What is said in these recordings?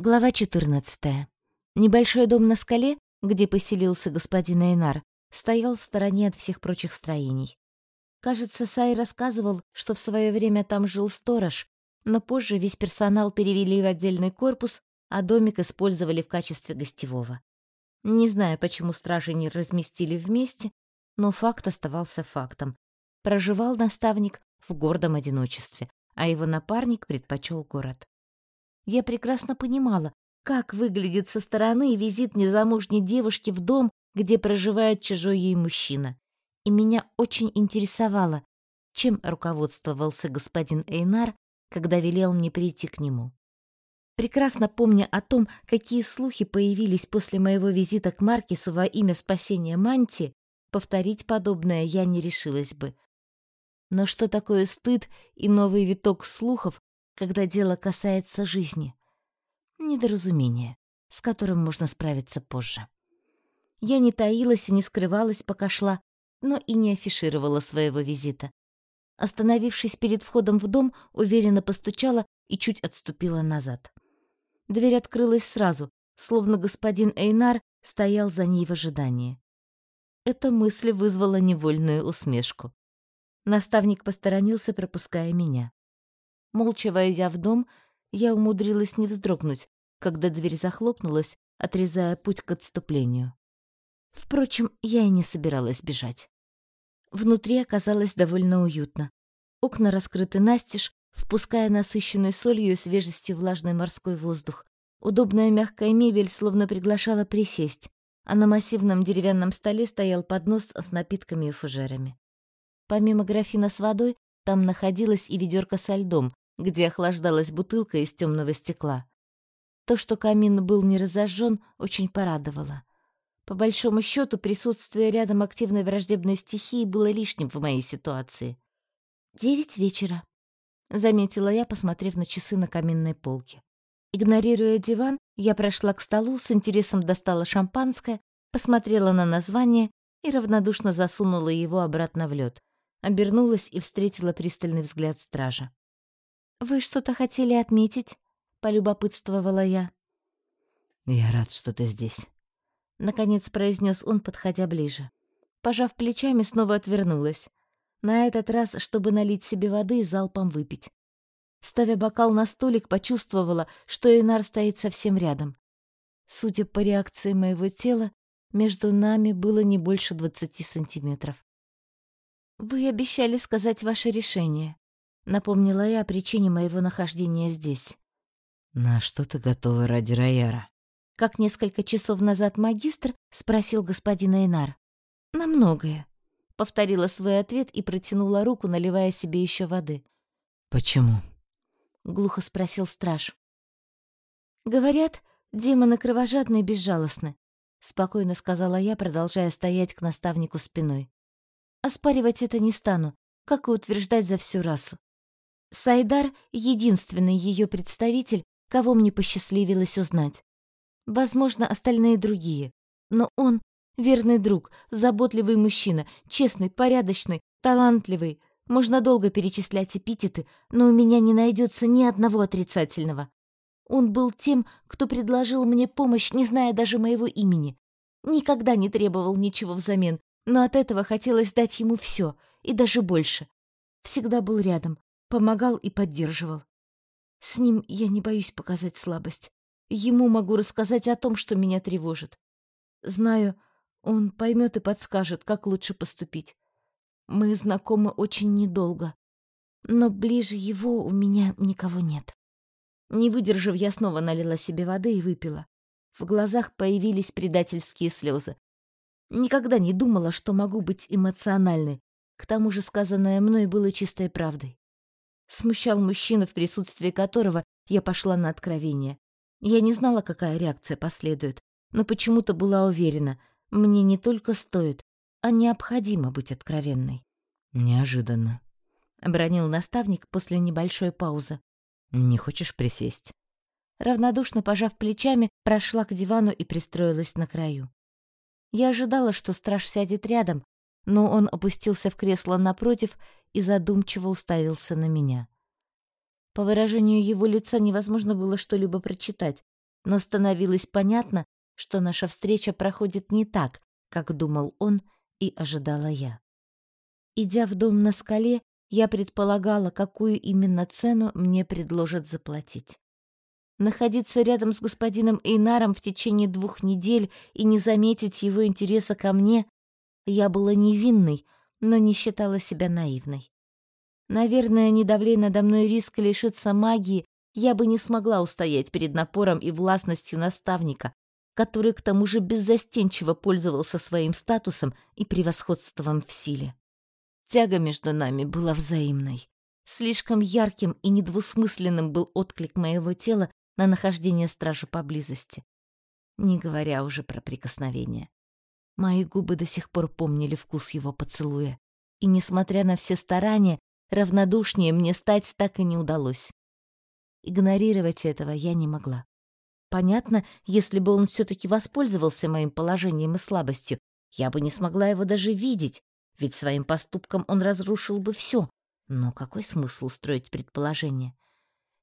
Глава 14. Небольшой дом на скале, где поселился господин Эйнар, стоял в стороне от всех прочих строений. Кажется, Сай рассказывал, что в свое время там жил сторож, но позже весь персонал перевели в отдельный корпус, а домик использовали в качестве гостевого. Не знаю, почему стражи не разместили вместе, но факт оставался фактом. Проживал наставник в гордом одиночестве, а его напарник предпочел город. Я прекрасно понимала, как выглядит со стороны визит незамужней девушки в дом, где проживает чужой ей мужчина. И меня очень интересовало, чем руководствовался господин Эйнар, когда велел мне прийти к нему. Прекрасно помня о том, какие слухи появились после моего визита к Маркису во имя спасения Манти, повторить подобное я не решилась бы. Но что такое стыд и новый виток слухов, когда дело касается жизни. Недоразумение, с которым можно справиться позже. Я не таилась и не скрывалась, пока шла, но и не афишировала своего визита. Остановившись перед входом в дом, уверенно постучала и чуть отступила назад. Дверь открылась сразу, словно господин Эйнар стоял за ней в ожидании. Эта мысль вызвала невольную усмешку. Наставник посторонился, пропуская меня. Молча войдя в дом, я умудрилась не вздрогнуть, когда дверь захлопнулась, отрезая путь к отступлению. Впрочем, я и не собиралась бежать. Внутри оказалось довольно уютно. Окна раскрыты настежь, впуская насыщенной солью и свежестью влажный морской воздух. Удобная мягкая мебель словно приглашала присесть, а на массивном деревянном столе стоял поднос с напитками и фужерами. Помимо графина с водой, там находилась и ведерко со льдом, где охлаждалась бутылка из темного стекла. То, что камин был не разожжен, очень порадовало. По большому счету, присутствие рядом активной враждебной стихии было лишним в моей ситуации. «Девять вечера», — заметила я, посмотрев на часы на каминной полке. Игнорируя диван, я прошла к столу, с интересом достала шампанское, посмотрела на название и равнодушно засунула его обратно в лед обернулась и встретила пристальный взгляд стража. «Вы что-то хотели отметить?» — полюбопытствовала я. «Я рад, что ты здесь», — наконец произнес он, подходя ближе. Пожав плечами, снова отвернулась. На этот раз, чтобы налить себе воды и залпом выпить. Ставя бокал на столик, почувствовала, что Инар стоит совсем рядом. Судя по реакции моего тела, между нами было не больше двадцати сантиметров. «Вы обещали сказать ваше решение», — напомнила я о причине моего нахождения здесь. «На что ты готова ради Рояра?» Как несколько часов назад магистр спросил господин Эйнар. «На многое», — повторила свой ответ и протянула руку, наливая себе еще воды. «Почему?» — глухо спросил страж. «Говорят, демоны кровожадные и безжалостны», — спокойно сказала я, продолжая стоять к наставнику спиной. Оспаривать это не стану, как и утверждать за всю расу. Сайдар — единственный ее представитель, кого мне посчастливилось узнать. Возможно, остальные другие. Но он — верный друг, заботливый мужчина, честный, порядочный, талантливый. Можно долго перечислять эпитеты, но у меня не найдется ни одного отрицательного. Он был тем, кто предложил мне помощь, не зная даже моего имени. Никогда не требовал ничего взамен, но от этого хотелось дать ему все, и даже больше. Всегда был рядом, помогал и поддерживал. С ним я не боюсь показать слабость. Ему могу рассказать о том, что меня тревожит. Знаю, он поймет и подскажет, как лучше поступить. Мы знакомы очень недолго, но ближе его у меня никого нет. Не выдержав, я снова налила себе воды и выпила. В глазах появились предательские слезы. Никогда не думала, что могу быть эмоциональной. К тому же сказанное мной было чистой правдой. Смущал мужчина, в присутствии которого я пошла на откровение. Я не знала, какая реакция последует, но почему-то была уверена, мне не только стоит, а необходимо быть откровенной. «Неожиданно», — обронил наставник после небольшой паузы. «Не хочешь присесть?» Равнодушно пожав плечами, прошла к дивану и пристроилась на краю. Я ожидала, что страж сядет рядом, но он опустился в кресло напротив и задумчиво уставился на меня. По выражению его лица невозможно было что-либо прочитать, но становилось понятно, что наша встреча проходит не так, как думал он и ожидала я. Идя в дом на скале, я предполагала, какую именно цену мне предложат заплатить. Находиться рядом с господином Эйнаром в течение двух недель и не заметить его интереса ко мне, я была невинной, но не считала себя наивной. Наверное, не давлей надо мной риск лишиться магии, я бы не смогла устоять перед напором и властностью наставника, который к тому же беззастенчиво пользовался своим статусом и превосходством в силе. Тяга между нами была взаимной. Слишком ярким и недвусмысленным был отклик моего тела на нахождение стража поблизости. Не говоря уже про прикосновение. Мои губы до сих пор помнили вкус его поцелуя. И, несмотря на все старания, равнодушнее мне стать так и не удалось. Игнорировать этого я не могла. Понятно, если бы он все-таки воспользовался моим положением и слабостью, я бы не смогла его даже видеть, ведь своим поступком он разрушил бы все. Но какой смысл строить предположение?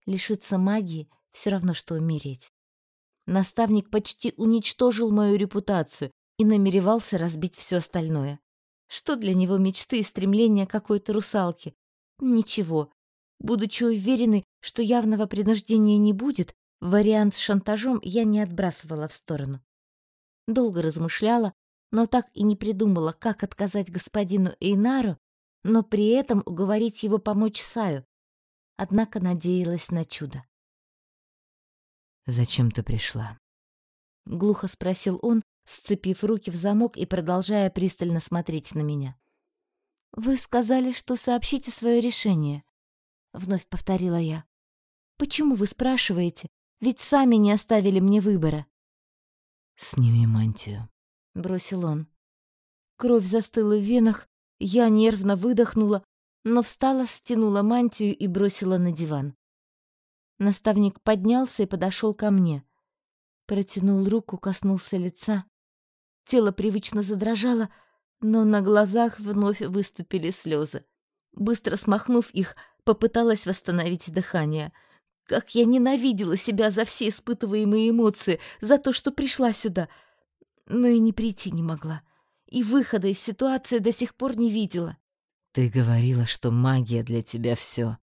Лишиться магии — все равно, что умереть. Наставник почти уничтожил мою репутацию и намеревался разбить все остальное. Что для него мечты и стремления какой-то русалки? Ничего. Будучи уверенной, что явного принуждения не будет, вариант с шантажом я не отбрасывала в сторону. Долго размышляла, но так и не придумала, как отказать господину Эйнару, но при этом уговорить его помочь Саю. Однако надеялась на чудо. «Зачем ты пришла?» — глухо спросил он, сцепив руки в замок и продолжая пристально смотреть на меня. «Вы сказали, что сообщите свое решение», — вновь повторила я. «Почему вы спрашиваете? Ведь сами не оставили мне выбора». «Сними мантию», бросил он. Кровь застыла в венах, я нервно выдохнула, но встала, стянула мантию и бросила на диван. Наставник поднялся и подошел ко мне. Протянул руку, коснулся лица. Тело привычно задрожало, но на глазах вновь выступили слезы. Быстро смахнув их, попыталась восстановить дыхание. Как я ненавидела себя за все испытываемые эмоции, за то, что пришла сюда — но и не прийти не могла. И выхода из ситуации до сих пор не видела. «Ты говорила, что магия для тебя все.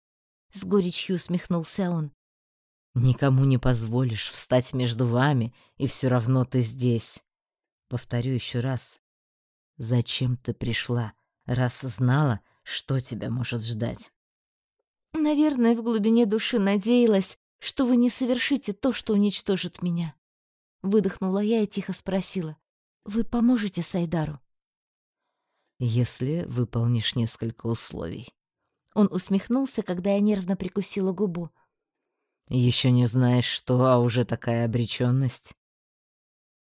С горечью усмехнулся он. «Никому не позволишь встать между вами, и все равно ты здесь. Повторю еще раз. Зачем ты пришла, раз знала, что тебя может ждать?» «Наверное, в глубине души надеялась, что вы не совершите то, что уничтожит меня. Выдохнула я и тихо спросила. «Вы поможете Сайдару?» «Если выполнишь несколько условий». Он усмехнулся, когда я нервно прикусила губу. «Еще не знаешь, что, а уже такая обреченность?»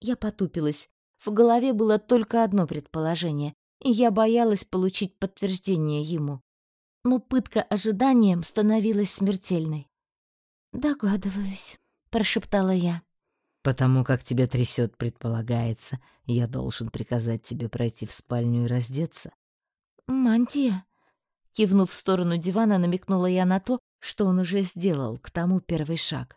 Я потупилась. В голове было только одно предположение, и я боялась получить подтверждение ему. Но пытка ожиданием становилась смертельной. «Догадываюсь», — прошептала я. Потому как тебя трясет, предполагается, я должен приказать тебе пройти в спальню и раздеться. Мантия. Кивнув в сторону дивана, намекнула я на то, что он уже сделал, к тому первый шаг.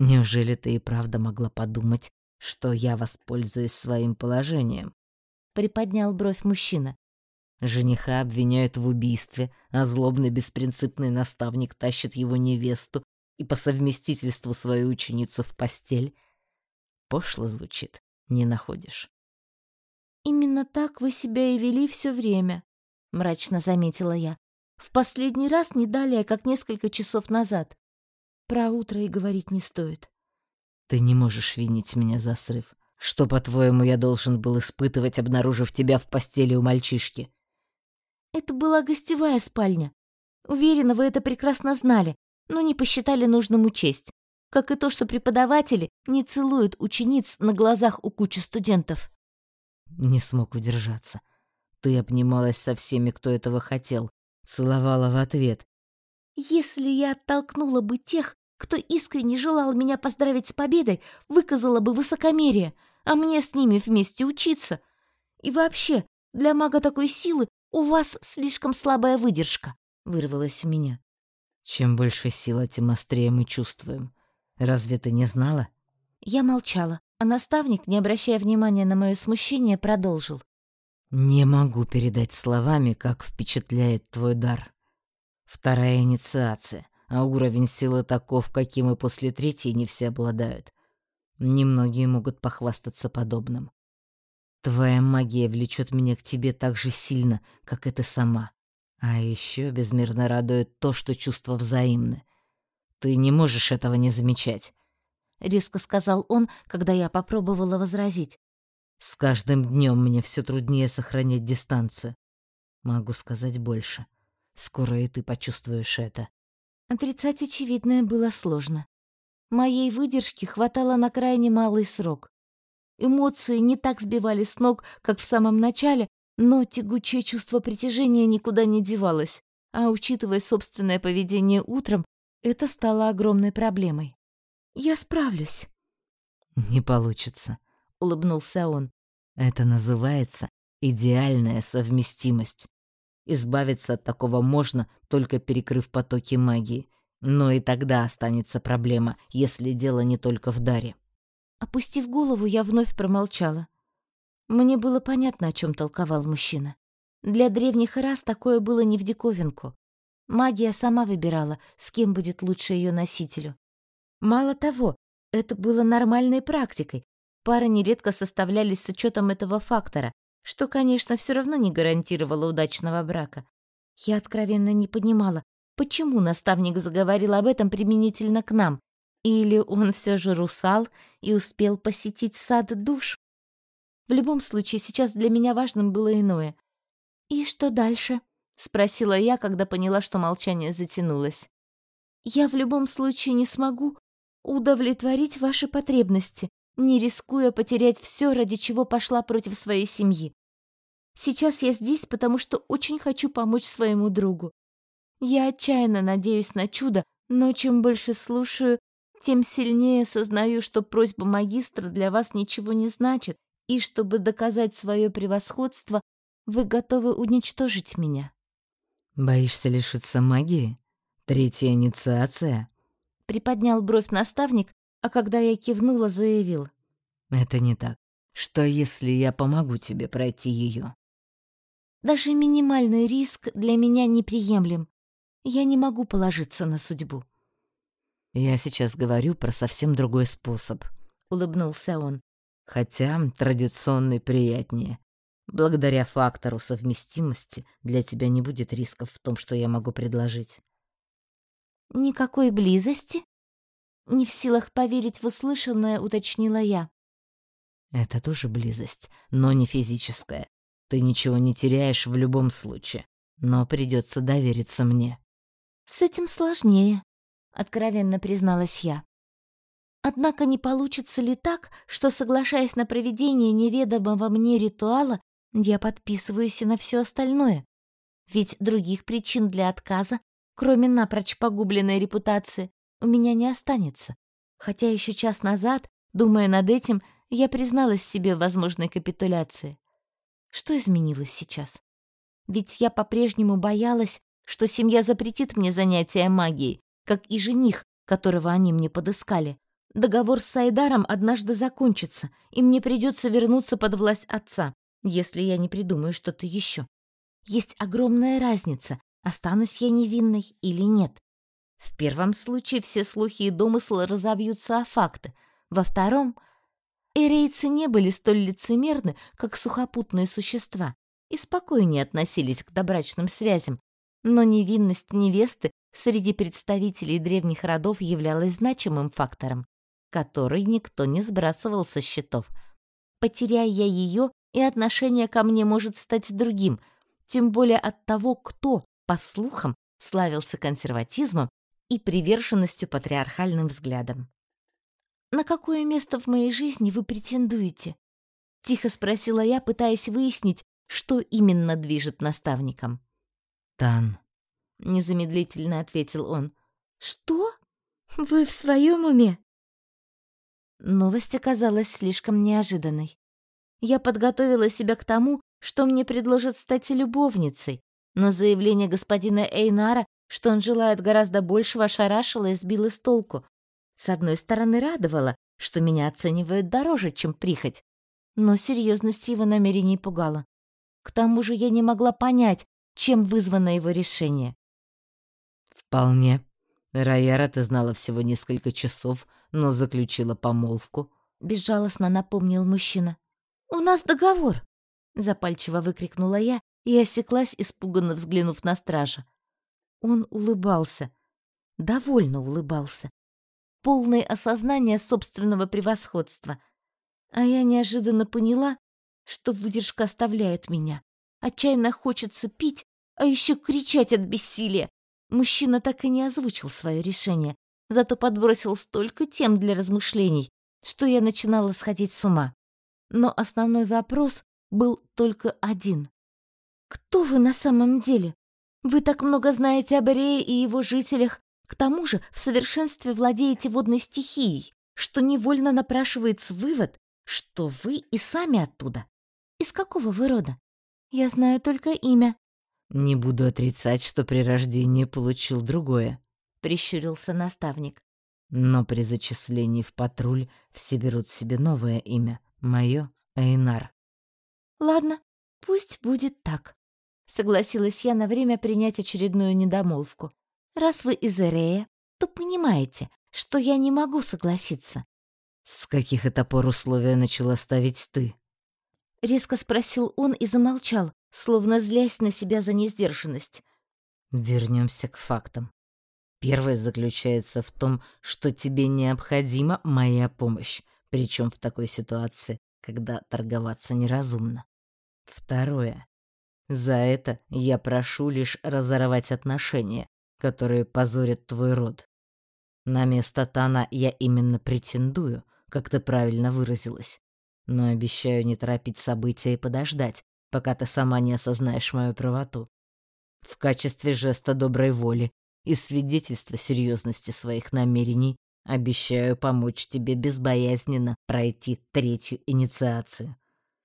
Неужели ты и правда могла подумать, что я воспользуюсь своим положением? Приподнял бровь мужчина. Жениха обвиняют в убийстве, а злобный беспринципный наставник тащит его невесту и по совместительству свою ученицу в постель. Пошло звучит, не находишь? «Именно так вы себя и вели все время», — мрачно заметила я. «В последний раз не далее, как несколько часов назад. Про утро и говорить не стоит». «Ты не можешь винить меня за срыв. Что, по-твоему, я должен был испытывать, обнаружив тебя в постели у мальчишки?» «Это была гостевая спальня. Уверена, вы это прекрасно знали но не посчитали нужным учесть, как и то, что преподаватели не целуют учениц на глазах у кучи студентов. Не смог удержаться. Ты обнималась со всеми, кто этого хотел, целовала в ответ. Если я оттолкнула бы тех, кто искренне желал меня поздравить с победой, выказала бы высокомерие, а мне с ними вместе учиться. И вообще, для мага такой силы у вас слишком слабая выдержка, вырвалась у меня. Чем больше сила, тем острее мы чувствуем. Разве ты не знала? Я молчала, а наставник, не обращая внимания на мое смущение, продолжил. Не могу передать словами, как впечатляет твой дар. Вторая инициация, а уровень силы таков, каким и после третьей не все обладают. Немногие могут похвастаться подобным. Твоя магия влечет меня к тебе так же сильно, как и ты сама. А еще безмерно радует то, что чувства взаимны. Ты не можешь этого не замечать. Резко сказал он, когда я попробовала возразить. С каждым днем мне все труднее сохранять дистанцию. Могу сказать больше. Скоро и ты почувствуешь это. Отрицать очевидное было сложно. Моей выдержки хватало на крайне малый срок. Эмоции не так сбивали с ног, как в самом начале, но тягучее чувство притяжения никуда не девалось, а учитывая собственное поведение утром, это стало огромной проблемой. «Я справлюсь». «Не получится», улыбнулся он. Это называется идеальная совместимость. Избавиться от такого можно, только перекрыв потоки магии. Но и тогда останется проблема, если дело не только в даре. Опустив голову, я вновь промолчала. Мне было понятно, о чем толковал мужчина. Для древних рас такое было не в диковинку. Магия сама выбирала, с кем будет лучше ее носителю. Мало того, это было нормальной практикой, Пары нередко составлялись с учетом этого фактора, что, конечно, все равно не гарантировало удачного брака. Я откровенно не понимала, почему наставник заговорил об этом применительно к нам. Или он все же русал и успел посетить сад душ? В любом случае, сейчас для меня важным было иное. «И что дальше?» — спросила я, когда поняла, что молчание затянулось. «Я в любом случае не смогу удовлетворить ваши потребности, не рискуя потерять все, ради чего пошла против своей семьи. Сейчас я здесь, потому что очень хочу помочь своему другу. Я отчаянно надеюсь на чудо, но чем больше слушаю, тем сильнее сознаю, что просьба магистра для вас ничего не значит, и чтобы доказать свое превосходство, вы готовы уничтожить меня. Боишься лишиться магии? Третья инициация? Приподнял бровь наставник, а когда я кивнула, заявил. «Это не так. Что, если я помогу тебе пройти ее?» «Даже минимальный риск для меня неприемлем. Я не могу положиться на судьбу». «Я сейчас говорю про совсем другой способ», — улыбнулся он. «Хотя традиционный приятнее. Благодаря фактору совместимости для тебя не будет рисков в том, что я могу предложить». «Никакой близости?» Не в силах поверить в услышанное, уточнила я. Это тоже близость, но не физическая. Ты ничего не теряешь в любом случае, но придется довериться мне. С этим сложнее, откровенно призналась я. Однако не получится ли так, что, соглашаясь на проведение неведомого мне ритуала, я подписываюсь и на все остальное? Ведь других причин для отказа, кроме напрочь погубленной репутации, у меня не останется. Хотя еще час назад, думая над этим, я призналась себе в возможной капитуляции. Что изменилось сейчас? Ведь я по-прежнему боялась, что семья запретит мне занятия магией, как и жених, которого они мне подыскали. Договор с Сайдаром однажды закончится, и мне придется вернуться под власть отца, если я не придумаю что-то еще. Есть огромная разница, останусь я невинной или нет. В первом случае все слухи и домыслы разобьются о факты. Во втором... Эрейцы не были столь лицемерны, как сухопутные существа, и спокойнее относились к добрачным связям. Но невинность невесты среди представителей древних родов являлась значимым фактором, который никто не сбрасывал со счетов. Потеряя я ее, и отношение ко мне может стать другим, тем более от того, кто, по слухам, славился консерватизмом и приверженностью патриархальным взглядам. «На какое место в моей жизни вы претендуете?» — тихо спросила я, пытаясь выяснить, что именно движет наставником. «Тан», — незамедлительно ответил он. «Что? Вы в своем уме?» Новость оказалась слишком неожиданной. Я подготовила себя к тому, что мне предложат стать любовницей, но заявление господина Эйнара что он желает гораздо большего, ошарашило и сбило с толку. С одной стороны, радовало, что меня оценивают дороже, чем прихоть, но серьезность его намерений пугала. К тому же я не могла понять, чем вызвано его решение. «Вполне. Раяра ты знала всего несколько часов, но заключила помолвку», — безжалостно напомнил мужчина. «У нас договор!» — запальчиво выкрикнула я и осеклась, испуганно взглянув на стража. Он улыбался, довольно улыбался, полное осознание собственного превосходства. А я неожиданно поняла, что выдержка оставляет меня. Отчаянно хочется пить, а еще кричать от бессилия. Мужчина так и не озвучил свое решение, зато подбросил столько тем для размышлений, что я начинала сходить с ума. Но основной вопрос был только один. «Кто вы на самом деле? Вы так много знаете об Арее и его жителях, к тому же в совершенстве владеете водной стихией, что невольно напрашивается вывод, что вы и сами оттуда. Из какого вы рода? Я знаю только имя. Не буду отрицать, что при рождении получил другое, прищурился наставник. Но при зачислении в патруль все берут себе новое имя, мое Эйнар. Ладно, пусть будет так, согласилась я на время принять очередную недомолвку. Раз вы из Эрея, то понимаете, что я не могу согласиться. С каких это пор условия начала ставить ты? Резко спросил он и замолчал, словно злясь на себя за несдержанность. Вернемся к фактам. Первое заключается в том, что тебе необходима моя помощь, причем в такой ситуации, когда торговаться неразумно. Второе. За это я прошу лишь разорвать отношения, которые позорят твой род. На место Тана я именно претендую, как ты правильно выразилась. Но обещаю не торопить события и подождать, пока ты сама не осознаешь мою правоту. В качестве жеста доброй воли и свидетельства серьезности своих намерений обещаю помочь тебе безбоязненно пройти третью инициацию.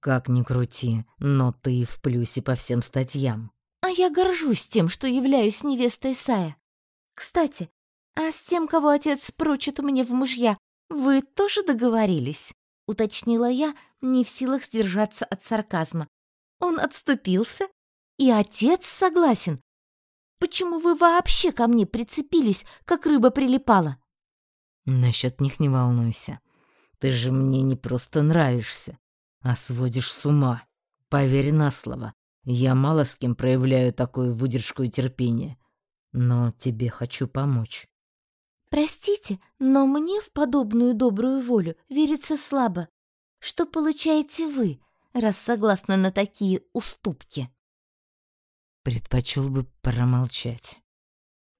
Как ни крути, но ты в плюсе по всем статьям. А я горжусь тем, что являюсь невестой Сая. Кстати, а с тем, кого отец прочит мне в мужья, вы тоже договорились? Уточнила я, не в силах сдержаться от сарказма. Он отступился, и отец согласен. Почему вы вообще ко мне прицепились, как рыба прилипала? Насчет них не волнуйся. Ты же мне не просто нравишься, а сводишь с ума. Поверь на слово. Я мало с кем проявляю такую выдержку и терпение, но тебе хочу помочь. Простите, но мне в подобную добрую волю верится слабо. Что получаете вы, раз согласны на такие уступки? Предпочел бы промолчать.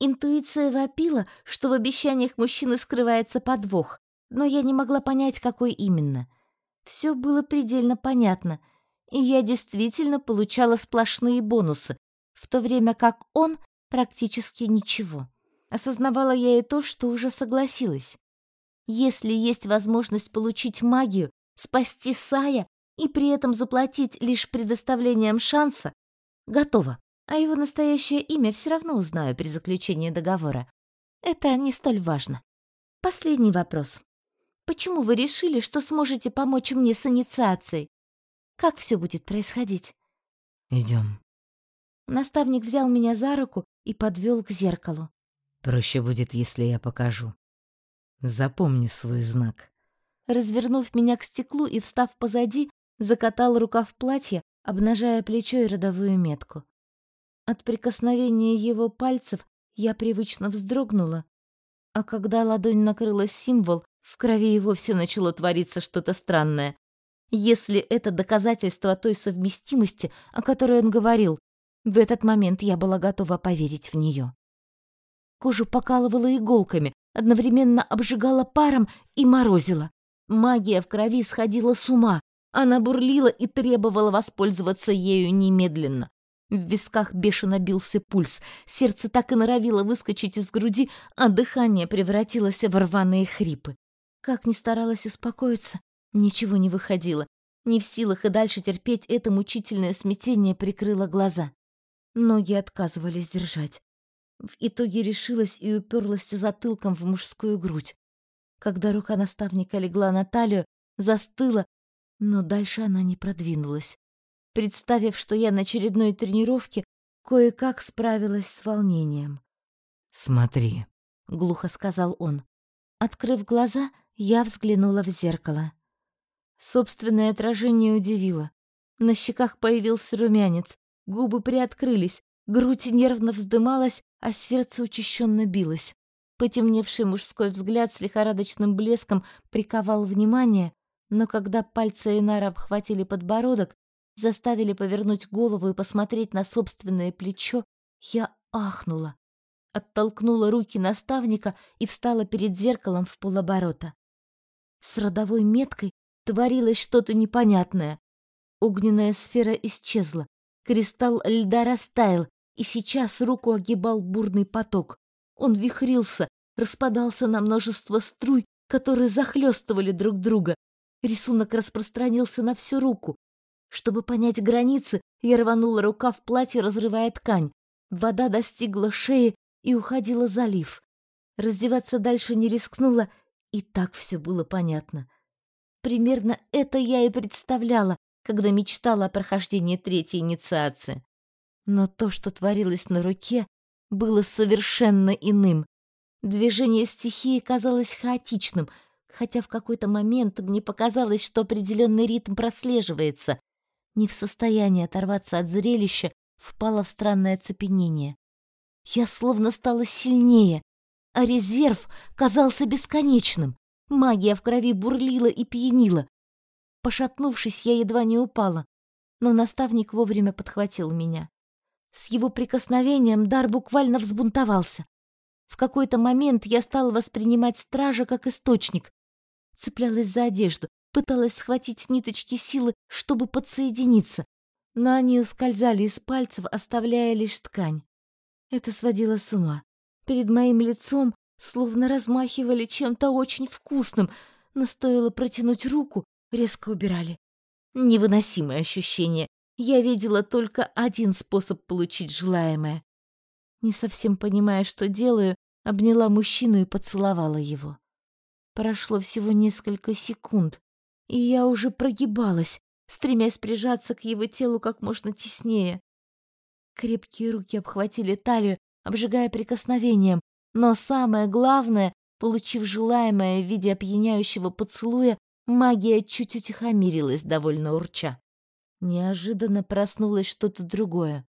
Интуиция вопила, что в обещаниях мужчины скрывается подвох, но я не могла понять, какой именно. Все было предельно понятно — и я действительно получала сплошные бонусы, в то время как он практически ничего. Осознавала я и то, что уже согласилась. Если есть возможность получить магию, спасти Сая и при этом заплатить лишь предоставлением шанса, готово. А его настоящее имя все равно узнаю при заключении договора. Это не столь важно. Последний вопрос. Почему вы решили, что сможете помочь мне с инициацией? Как все будет происходить? Идем. Наставник взял меня за руку и подвел к зеркалу. Проще будет, если я покажу. Запомни свой знак. Развернув меня к стеклу и встав позади, закатал рукав платья, обнажая плечо и родовую метку. От прикосновения его пальцев я привычно вздрогнула, а когда ладонь накрыла символ, в крови и вовсе начало твориться что-то странное если это доказательство той совместимости, о которой он говорил. В этот момент я была готова поверить в нее. Кожу покалывала иголками, одновременно обжигала паром и морозила. Магия в крови сходила с ума. Она бурлила и требовала воспользоваться ею немедленно. В висках бешено бился пульс, сердце так и норовило выскочить из груди, а дыхание превратилось в рваные хрипы. Как ни старалась успокоиться, Ничего не выходило. Не в силах и дальше терпеть это мучительное смятение прикрыла глаза. Ноги отказывались держать. В итоге решилась и уперлась затылком в мужскую грудь. Когда рука наставника легла на талию, застыла, но дальше она не продвинулась. Представив, что я на очередной тренировке, кое-как справилась с волнением. «Смотри», — глухо сказал он. Открыв глаза, я взглянула в зеркало. Собственное отражение удивило. На щеках появился румянец, губы приоткрылись, грудь нервно вздымалась, а сердце учащенно билось. Потемневший мужской взгляд с лихорадочным блеском приковал внимание, но когда пальцы Инара обхватили подбородок, заставили повернуть голову и посмотреть на собственное плечо, я ахнула, оттолкнула руки наставника и встала перед зеркалом в полоборота. С родовой меткой творилось что-то непонятное. Огненная сфера исчезла, кристалл льда растаял, и сейчас руку огибал бурный поток. Он вихрился, распадался на множество струй, которые захлестывали друг друга. Рисунок распространился на всю руку. Чтобы понять границы, я рванула рука в платье, разрывая ткань. Вода достигла шеи и уходила залив. Раздеваться дальше не рискнула, и так все было понятно. Примерно это я и представляла, когда мечтала о прохождении третьей инициации. Но то, что творилось на руке, было совершенно иным. Движение стихии казалось хаотичным, хотя в какой-то момент мне показалось, что определенный ритм прослеживается. Не в состоянии оторваться от зрелища, впала в странное оцепенение. Я словно стала сильнее, а резерв казался бесконечным. Магия в крови бурлила и пьянила. Пошатнувшись, я едва не упала, но наставник вовремя подхватил меня. С его прикосновением дар буквально взбунтовался. В какой-то момент я стала воспринимать стража как источник. Цеплялась за одежду, пыталась схватить ниточки силы, чтобы подсоединиться, но они ускользали из пальцев, оставляя лишь ткань. Это сводило с ума. Перед моим лицом словно размахивали чем-то очень вкусным, но стоило протянуть руку, резко убирали. Невыносимое ощущение. Я видела только один способ получить желаемое. Не совсем понимая, что делаю, обняла мужчину и поцеловала его. Прошло всего несколько секунд, и я уже прогибалась, стремясь прижаться к его телу как можно теснее. Крепкие руки обхватили талию, обжигая прикосновением, но самое главное, получив желаемое в виде опьяняющего поцелуя, магия чуть утихомирилась, довольно урча. Неожиданно проснулось что-то другое.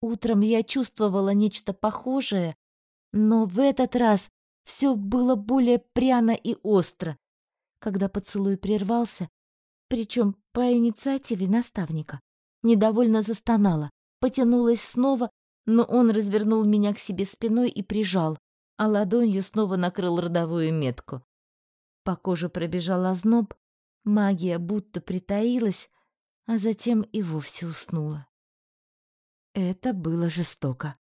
Утром я чувствовала нечто похожее, но в этот раз все было более пряно и остро. Когда поцелуй прервался, причем по инициативе наставника, недовольно застонала, потянулась снова но он развернул меня к себе спиной и прижал, а ладонью снова накрыл родовую метку. По коже пробежал озноб, магия будто притаилась, а затем и вовсе уснула. Это было жестоко.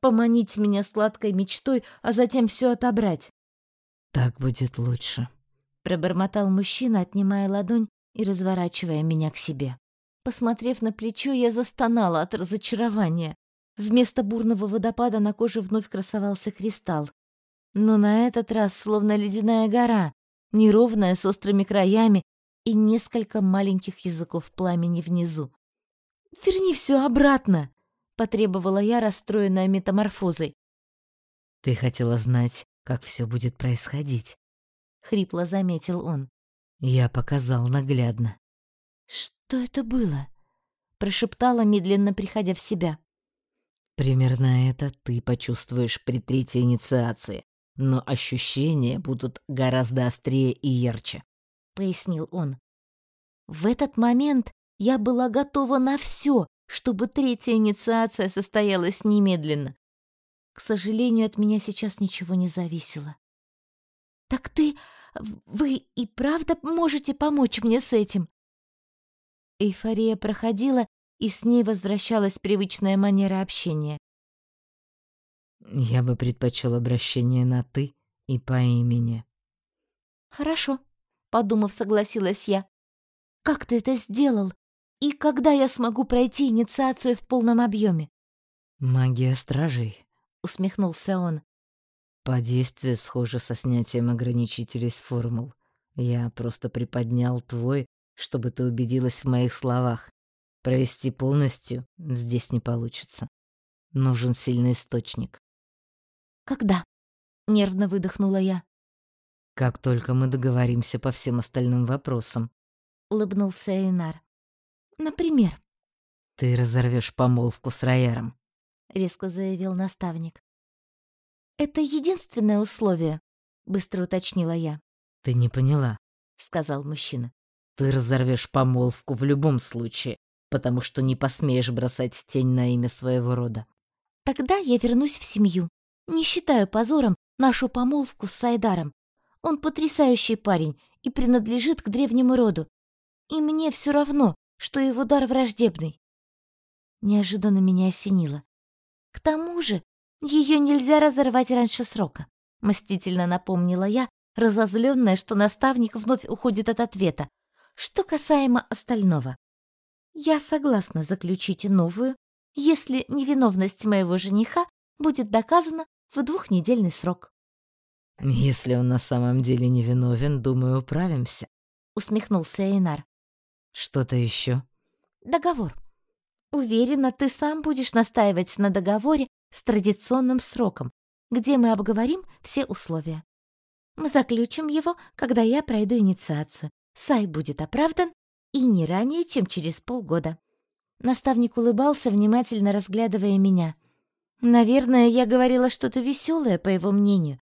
Поманить меня сладкой мечтой, а затем все отобрать. «Так будет лучше», — пробормотал мужчина, отнимая ладонь и разворачивая меня к себе. Посмотрев на плечо, я застонала от разочарования. Вместо бурного водопада на коже вновь красовался кристалл. Но на этот раз словно ледяная гора, неровная, с острыми краями и несколько маленьких языков пламени внизу. «Верни все обратно!» — потребовала я, расстроенная метаморфозой. «Ты хотела знать, как все будет происходить», — хрипло заметил он. «Я показал наглядно». «Что это было?» — прошептала, медленно приходя в себя. Примерно это ты почувствуешь при третьей инициации, но ощущения будут гораздо острее и ярче, пояснил он. В этот момент я была готова на все, чтобы третья инициация состоялась немедленно. К сожалению, от меня сейчас ничего не зависело. Так ты вы и правда можете помочь мне с этим? Эйфория проходила, и с ней возвращалась привычная манера общения. Я бы предпочел обращение на «ты» и по имени. «Хорошо», — подумав, согласилась я. «Как ты это сделал? И когда я смогу пройти инициацию в полном объеме?» «Магия стражей», — усмехнулся он. По действию схоже со снятием ограничителей с формул. Я просто приподнял твой, чтобы ты убедилась в моих словах. Провести полностью здесь не получится. Нужен сильный источник. Когда? Нервно выдохнула я. Как только мы договоримся по всем остальным вопросам. Улыбнулся Эйнар. Например? Ты разорвешь помолвку с Рояром. Резко заявил наставник. Это единственное условие, быстро уточнила я. Ты не поняла, сказал мужчина. Ты разорвешь помолвку в любом случае, потому что не посмеешь бросать тень на имя своего рода. Тогда я вернусь в семью. Не считаю позором нашу помолвку с Сайдаром. Он потрясающий парень и принадлежит к древнему роду. И мне все равно, что его дар враждебный. Неожиданно меня осенило. К тому же, ее нельзя разорвать раньше срока, мстительно напомнила я, разозленная, что наставник вновь уходит от ответа. Что касаемо остального, я согласна заключить новую, если невиновность моего жениха будет доказана в двухнедельный срок. Если он на самом деле невиновен, думаю, управимся, усмехнулся Эйнар. Что-то еще? Договор. Уверена, ты сам будешь настаивать на договоре с традиционным сроком, где мы обговорим все условия. Мы заключим его, когда я пройду инициацию. Сай будет оправдан и не ранее, чем через полгода. Наставник улыбался, внимательно разглядывая меня. Наверное, я говорила что-то веселое, по его мнению.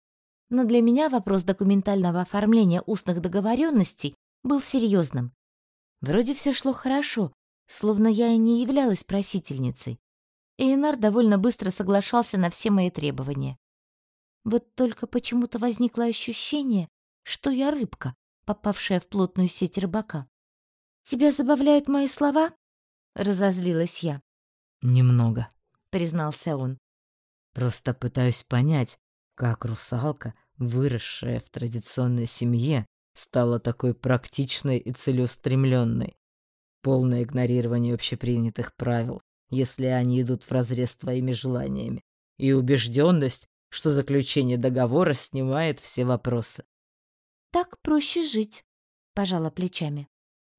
Но для меня вопрос документального оформления устных договоренностей был серьезным. Вроде все шло хорошо, словно я и не являлась просительницей. Эйнар довольно быстро соглашался на все мои требования. Вот только почему-то возникло ощущение, что я рыбка, попавшая в плотную сеть рыбака. «Тебя забавляют мои слова?» — разозлилась я. «Немного», — признался он. «Просто пытаюсь понять, как русалка, выросшая в традиционной семье, стала такой практичной и целеустремленной. Полное игнорирование общепринятых правил, если они идут вразрез с твоими желаниями, и убежденность, что заключение договора снимает все вопросы. «Так проще жить», — пожала плечами.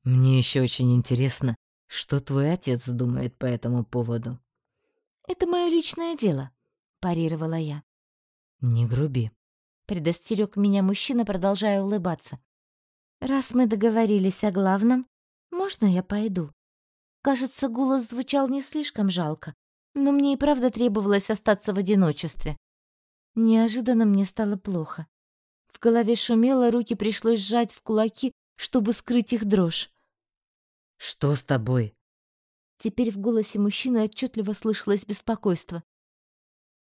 «Мне еще очень интересно, что твой отец думает по этому поводу». «Это мое личное дело», — парировала я. «Не груби», — предостерег меня мужчина, продолжая улыбаться. «Раз мы договорились о главном, можно я пойду?» Кажется, голос звучал не слишком жалко, но мне и правда требовалось остаться в одиночестве. Неожиданно мне стало плохо. В голове шумело, руки пришлось сжать в кулаки, чтобы скрыть их дрожь. «Что с тобой?» Теперь в голосе мужчины отчетливо слышалось беспокойство.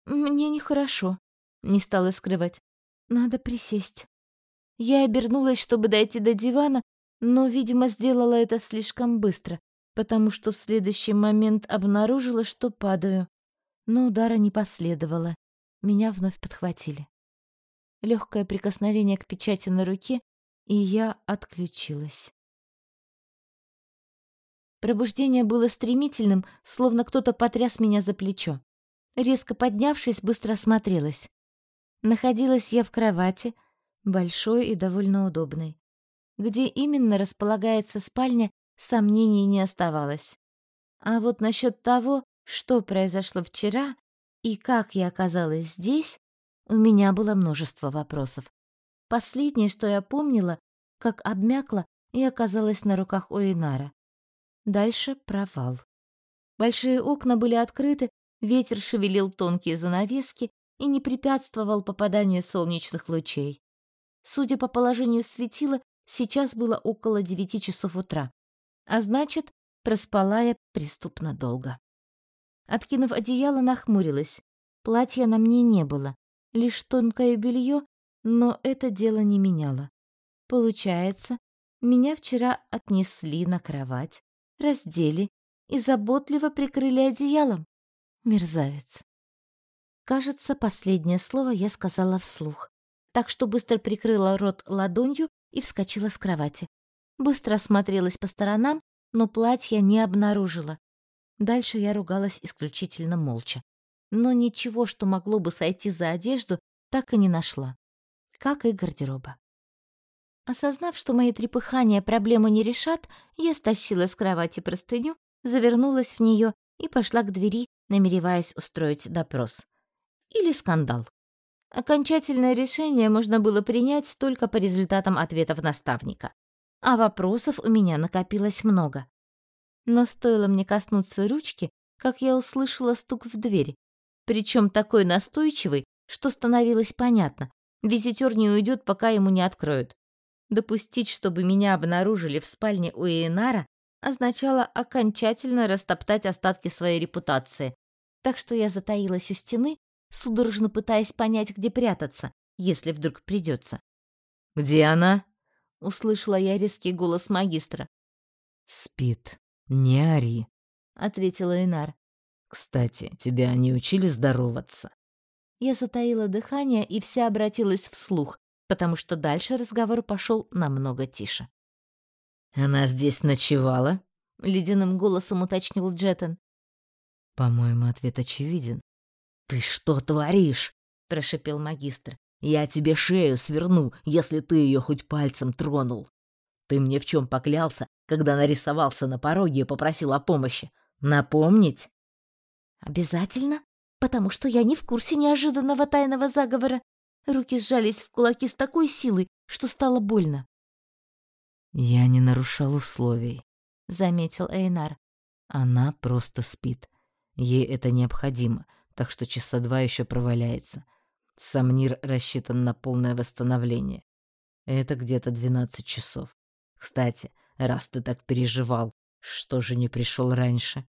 «Мне нехорошо», — не стала скрывать. «Надо присесть». Я обернулась, чтобы дойти до дивана, но, видимо, сделала это слишком быстро, потому что в следующий момент обнаружила, что падаю. Но удара не последовало. Меня вновь подхватили. Легкое прикосновение к печати на руке, и я отключилась. Пробуждение было стремительным, словно кто-то потряс меня за плечо. Резко поднявшись, быстро осмотрелась. Находилась я в кровати, большой и довольно удобной. Где именно располагается спальня, сомнений не оставалось. А вот насчет того, что произошло вчера и как я оказалась здесь, у меня было множество вопросов. Последнее, что я помнила, как обмякла и оказалась на руках у Инара. Дальше провал. Большие окна были открыты, ветер шевелил тонкие занавески и не препятствовал попаданию солнечных лучей. Судя по положению светила, сейчас было около девяти часов утра, а значит, проспала я преступно долго. Откинув одеяло, нахмурилась. Платья на мне не было, лишь тонкое белье, но это дело не меняло. Получается, меня вчера отнесли на кровать, раздели и заботливо прикрыли одеялом. Мерзавец. Кажется, последнее слово я сказала вслух, так что быстро прикрыла рот ладонью и вскочила с кровати. Быстро осмотрелась по сторонам, но платья не обнаружила. Дальше я ругалась исключительно молча. Но ничего, что могло бы сойти за одежду, так и не нашла, как и гардероба. Осознав, что мои трепыхания проблему не решат, я стащила с кровати простыню, завернулась в нее и пошла к двери, намереваясь устроить допрос. Или скандал. Окончательное решение можно было принять только по результатам ответов наставника. А вопросов у меня накопилось много. Но стоило мне коснуться ручки, как я услышала стук в дверь, причем такой настойчивый, что становилось понятно. Визитер не уйдет, пока ему не откроют. Допустить, чтобы меня обнаружили в спальне у Эйнара, означало окончательно растоптать остатки своей репутации. Так что я затаилась у стены, судорожно пытаясь понять, где прятаться, если вдруг придется. «Где она?» — услышала я резкий голос магистра. «Спит. Не ори», — ответила Инар. «Кстати, тебя не учили здороваться?» Я затаила дыхание и вся обратилась вслух, потому что дальше разговор пошел намного тише. «Она здесь ночевала?» — ледяным голосом уточнил Джеттон. «По-моему, ответ очевиден». «Ты что творишь?» — прошипел магистр. «Я тебе шею сверну, если ты ее хоть пальцем тронул. Ты мне в чем поклялся, когда нарисовался на пороге и попросил о помощи? Напомнить?» «Обязательно, потому что я не в курсе неожиданного тайного заговора. Руки сжались в кулаки с такой силой, что стало больно. «Я не нарушал условий», — заметил Эйнар. «Она просто спит. Ей это необходимо, так что часа два еще проваляется. Самнир рассчитан на полное восстановление. Это где-то двенадцать часов. Кстати, раз ты так переживал, что же не пришел раньше?»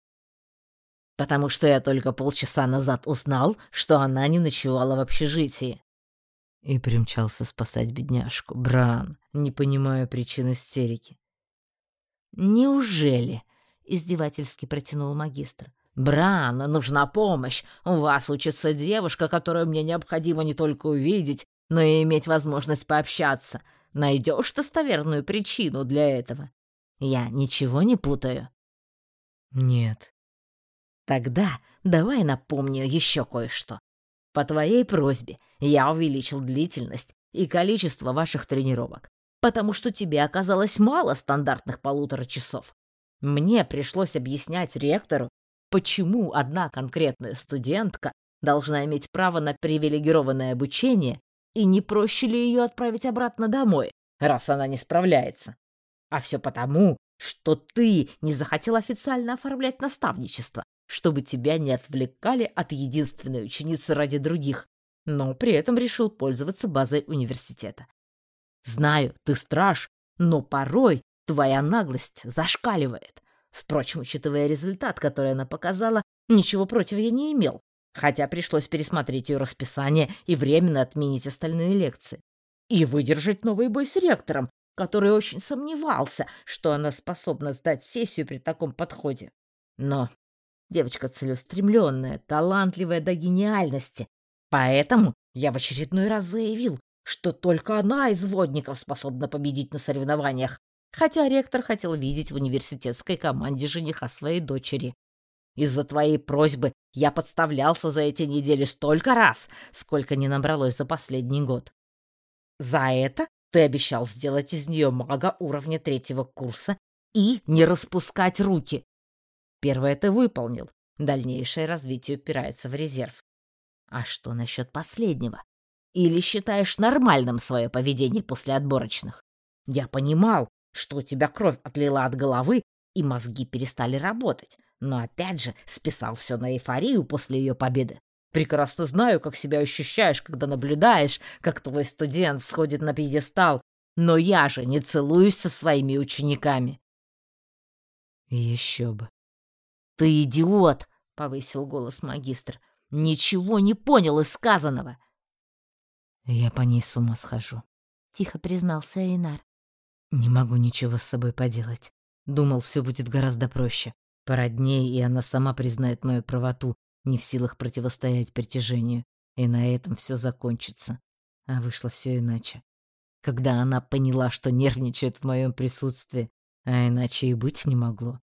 «Потому что я только полчаса назад узнал, что она не ночевала в общежитии», и примчался спасать бедняжку. Бран, не понимаю причин истерики. «Неужели?» — издевательски протянул магистр. «Бран, нужна помощь. У вас учится девушка, которую мне необходимо не только увидеть, но и иметь возможность пообщаться. Найдешь достоверную причину для этого? Я ничего не путаю?» «Нет». «Тогда давай напомню еще кое-что. По твоей просьбе я увеличил длительность и количество ваших тренировок, потому что тебе оказалось мало стандартных полутора часов. Мне пришлось объяснять ректору, почему одна конкретная студентка должна иметь право на привилегированное обучение и не проще ли ее отправить обратно домой, раз она не справляется. А все потому, что ты не захотел официально оформлять наставничество, чтобы тебя не отвлекали от единственной ученицы ради других, но при этом решил пользоваться базой университета. Знаю, ты страж, но порой твоя наглость зашкаливает. Впрочем, учитывая результат, который она показала, ничего против я не имел, хотя пришлось пересмотреть ее расписание и временно отменить остальные лекции. И выдержать новый бой с ректором, который очень сомневался, что она способна сдать сессию при таком подходе. Но Девочка целеустремленная, талантливая до гениальности. Поэтому я в очередной раз заявил, что только она из водников способна победить на соревнованиях, хотя ректор хотел видеть в университетской команде жениха своей дочери. Из-за твоей просьбы я подставлялся за эти недели столько раз, сколько не набралось за последний год. За это ты обещал сделать из нее мага уровня третьего курса и не распускать руки. Первое ты выполнил. Дальнейшее развитие упирается в резерв. А что насчет последнего? Или считаешь нормальным свое поведение после отборочных? Я понимал, что у тебя кровь отлила от головы, и мозги перестали работать, но опять же списал все на эйфорию после ее победы. Прекрасно знаю, как себя ощущаешь, когда наблюдаешь, как твой студент всходит на пьедестал, но я же не целуюсь со своими учениками. Еще бы. «Ты идиот!» — повысил голос магистр. «Ничего не понял из сказанного!» «Я по ней с ума схожу», — тихо признался Эйнар. «Не могу ничего с собой поделать. Думал, все будет гораздо проще. Пара дней, и она сама признает мою правоту, не в силах противостоять притяжению, и на этом все закончится. А вышло все иначе. Когда она поняла, что нервничает в моем присутствии, а иначе и быть не могло,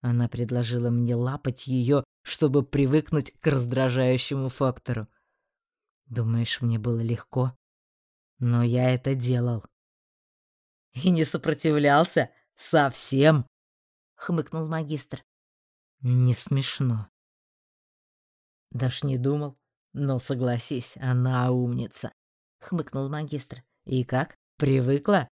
она предложила мне лапать ее, чтобы привыкнуть к раздражающему фактору. Думаешь, мне было легко? Но я это делал. И не сопротивлялся совсем, хмыкнул магистр. Не смешно. Даже не думал. Но согласись, она умница, хмыкнул магистр. И как? Привыкла?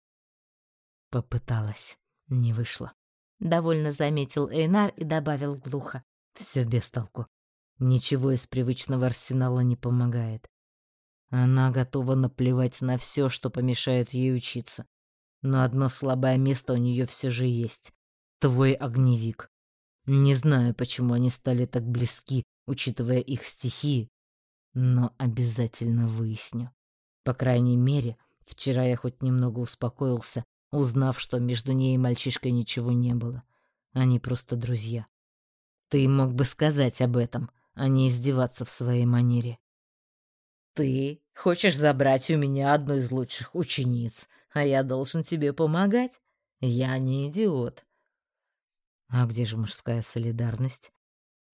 Попыталась, не вышло. Довольно заметил Эйнар и добавил глухо: "Все без толку. Ничего из привычного арсенала не помогает. Она готова наплевать на все, что помешает ей учиться. Но одно слабое место у нее все же есть. Твой огневик. Не знаю, почему они стали так близки, учитывая их стихии, но обязательно выясню. По крайней мере, вчера я хоть немного успокоился, узнав, что между ней и мальчишкой ничего не было. Они просто друзья. Ты мог бы сказать об этом, а не издеваться в своей манере. Ты хочешь забрать у меня одну из лучших учениц, а я должен тебе помогать? Я не идиот. А где же мужская солидарность?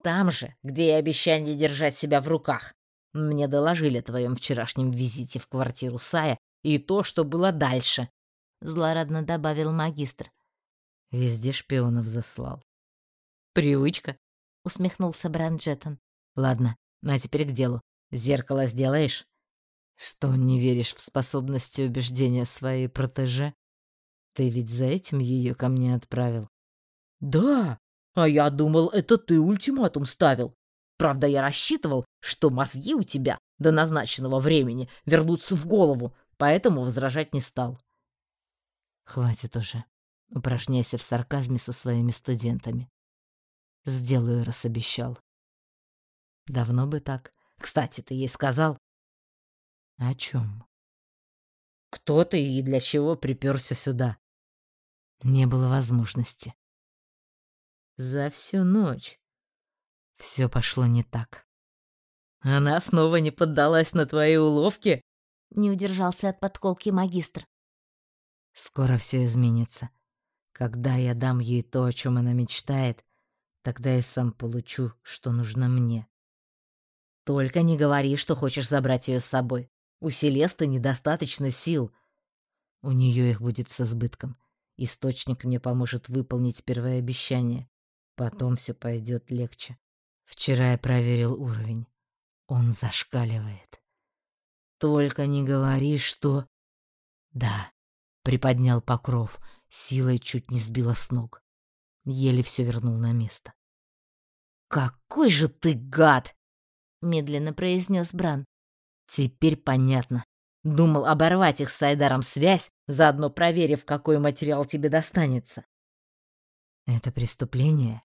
Там же, где и обещание держать себя в руках. Мне доложили о твоем вчерашнем визите в квартиру Сая и то, что было дальше. Злорадно добавил магистр. Везде шпионов заслал. Привычка, усмехнулся Бранджеттон. Ладно, а теперь к делу. Зеркало сделаешь? Что, не веришь в способности убеждения своей протеже? Ты ведь за этим ее ко мне отправил. Да, а я думал, это ты ультиматум ставил. Правда, я рассчитывал, что мозги у тебя до назначенного времени вернутся в голову, поэтому возражать не стал. Хватит уже. Упражняйся в сарказме со своими студентами. Сделаю, раз обещал. Давно бы так. Кстати, ты ей сказал? О чем? Кто ты и для чего приперся сюда? Не было возможности. За всю ночь. Все пошло не так. Она снова не поддалась на твои уловки? Не удержался от подколки магистр. Скоро все изменится. Когда я дам ей то, о чем она мечтает, тогда я сам получу, что нужно мне. Только не говори, что хочешь забрать ее с собой. У Селесты недостаточно сил. У нее их будет с избытком. Источник мне поможет выполнить первое обещание. Потом все пойдет легче. Вчера я проверил уровень. Он зашкаливает. Только не говори, что... Да, приподнял покров, силой чуть не сбила с ног. Еле все вернул на место. «Какой же ты гад!» — медленно произнес Бран. Теперь понятно. Думал оборвать их с Айдаром связь, заодно проверив, какой материал тебе достанется. Это преступление?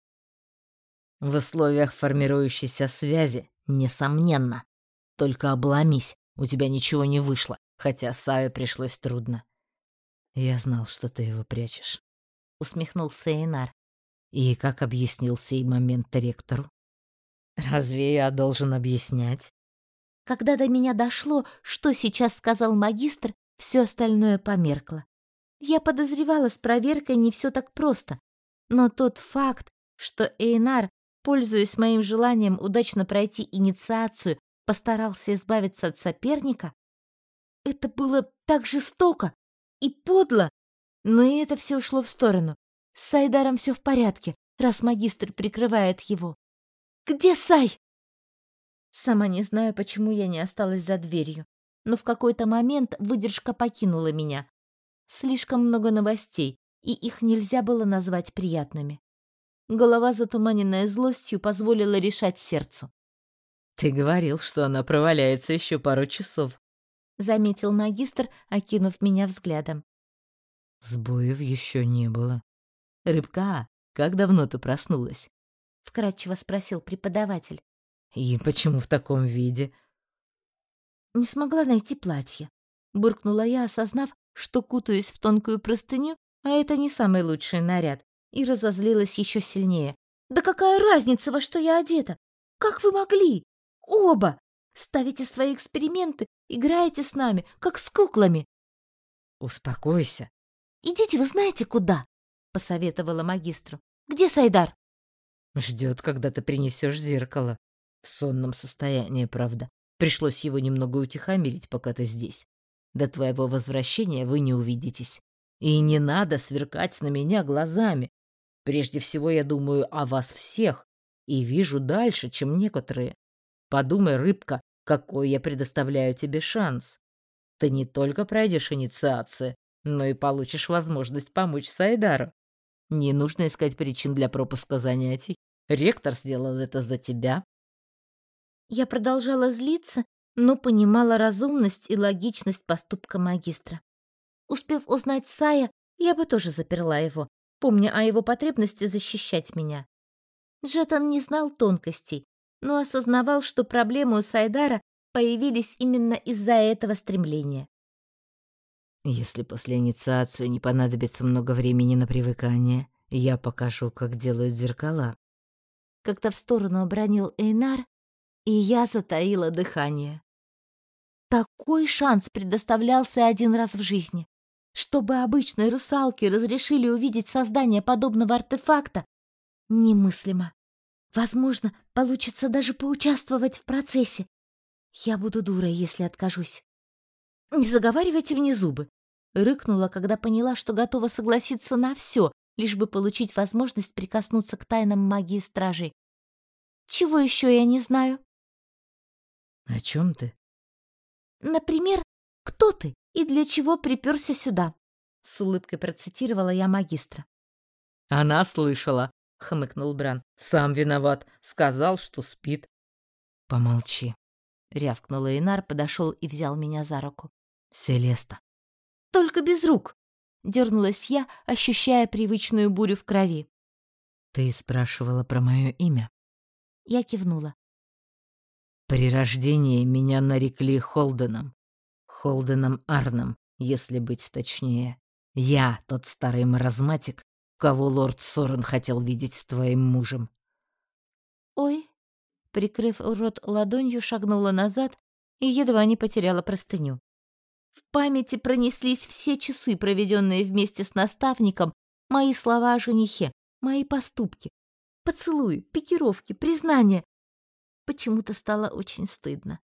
В условиях формирующейся связи, несомненно. Только обломись, у тебя ничего не вышло, хотя Саве пришлось трудно. Я знал, что ты его прячешь. Усмехнулся Эйнар. И как объяснил сей момент ректору? Разве я должен объяснять? Когда до меня дошло, что сейчас сказал магистр, все остальное померкло. Я подозревала, с проверкой не все так просто. Но тот факт, что Эйнар, пользуясь моим желанием удачно пройти инициацию, постарался избавиться от соперника, это было так жестоко и подло. Но и это все ушло в сторону. С Сайдаром все в порядке, раз магистр прикрывает его. «Где Сай?» Сама не знаю, почему я не осталась за дверью, но в какой-то момент выдержка покинула меня. Слишком много новостей, и их нельзя было назвать приятными. Голова, затуманенная злостью, позволила решать сердцу. «Ты говорил, что она проваляется еще пару часов», — заметил магистр, окинув меня взглядом. «Сбоев еще не было. Рыбка, как давно ты проснулась?» — вкратчиво спросил преподаватель. И почему в таком виде? Не смогла найти платье. Буркнула я, осознав, что кутаюсь в тонкую простыню, а это не самый лучший наряд, и разозлилась еще сильнее. «Да какая разница, во что я одета? Как вы могли? Оба! Ставите свои эксперименты, играете с нами, как с куклами!» «Успокойся!» «Идите вы знаете куда!» — посоветовала магистру. «Где Сайдар?» «Ждет, когда ты принесешь зеркало», в сонном состоянии, правда. Пришлось его немного утихомирить, пока ты здесь. До твоего возвращения вы не увидитесь. И не надо сверкать на меня глазами. Прежде всего я думаю о вас всех и вижу дальше, чем некоторые. Подумай, рыбка, какой я предоставляю тебе шанс. Ты не только пройдешь инициацию, но и получишь возможность помочь Сайдару. Не нужно искать причин для пропуска занятий. Ректор сделал это за тебя. Я продолжала злиться, но понимала разумность и логичность поступка магистра. Успев узнать Сая, я бы тоже заперла его, помня о его потребности защищать меня. Джетон не знал тонкостей, но осознавал, что проблемы у Сайдара появились именно из-за этого стремления. Если после инициации не понадобится много времени на привыкание, я покажу, как делают зеркала. Как-то в сторону обронил Эйнар, и я затаила дыхание. Такой шанс предоставлялся один раз в жизни. Чтобы обычной русалке разрешили увидеть создание подобного артефакта, немыслимо. Возможно, получится даже поучаствовать в процессе. Я буду дурой, если откажусь. Не заговаривайте мне зубы рыкнула, когда поняла, что готова согласиться на все, лишь бы получить возможность прикоснуться к тайнам магии стражей. Чего еще я не знаю? О чем ты? Например, кто ты и для чего приперся сюда? С улыбкой процитировала я магистра. Она слышала, хмыкнул Бран. Сам виноват, сказал, что спит. Помолчи, рявкнул Инар, подошел и взял меня за руку. Селеста, только без рук!» — дернулась я, ощущая привычную бурю в крови. «Ты спрашивала про мое имя?» Я кивнула. «При рождении меня нарекли Холденом. Холденом Арном, если быть точнее. Я тот старый маразматик, кого лорд Сорен хотел видеть с твоим мужем». «Ой!» — прикрыв рот ладонью, шагнула назад и едва не потеряла простыню. В памяти пронеслись все часы, проведенные вместе с наставником, мои слова о женихе, мои поступки, поцелуи, пикировки, признания. Почему-то стало очень стыдно.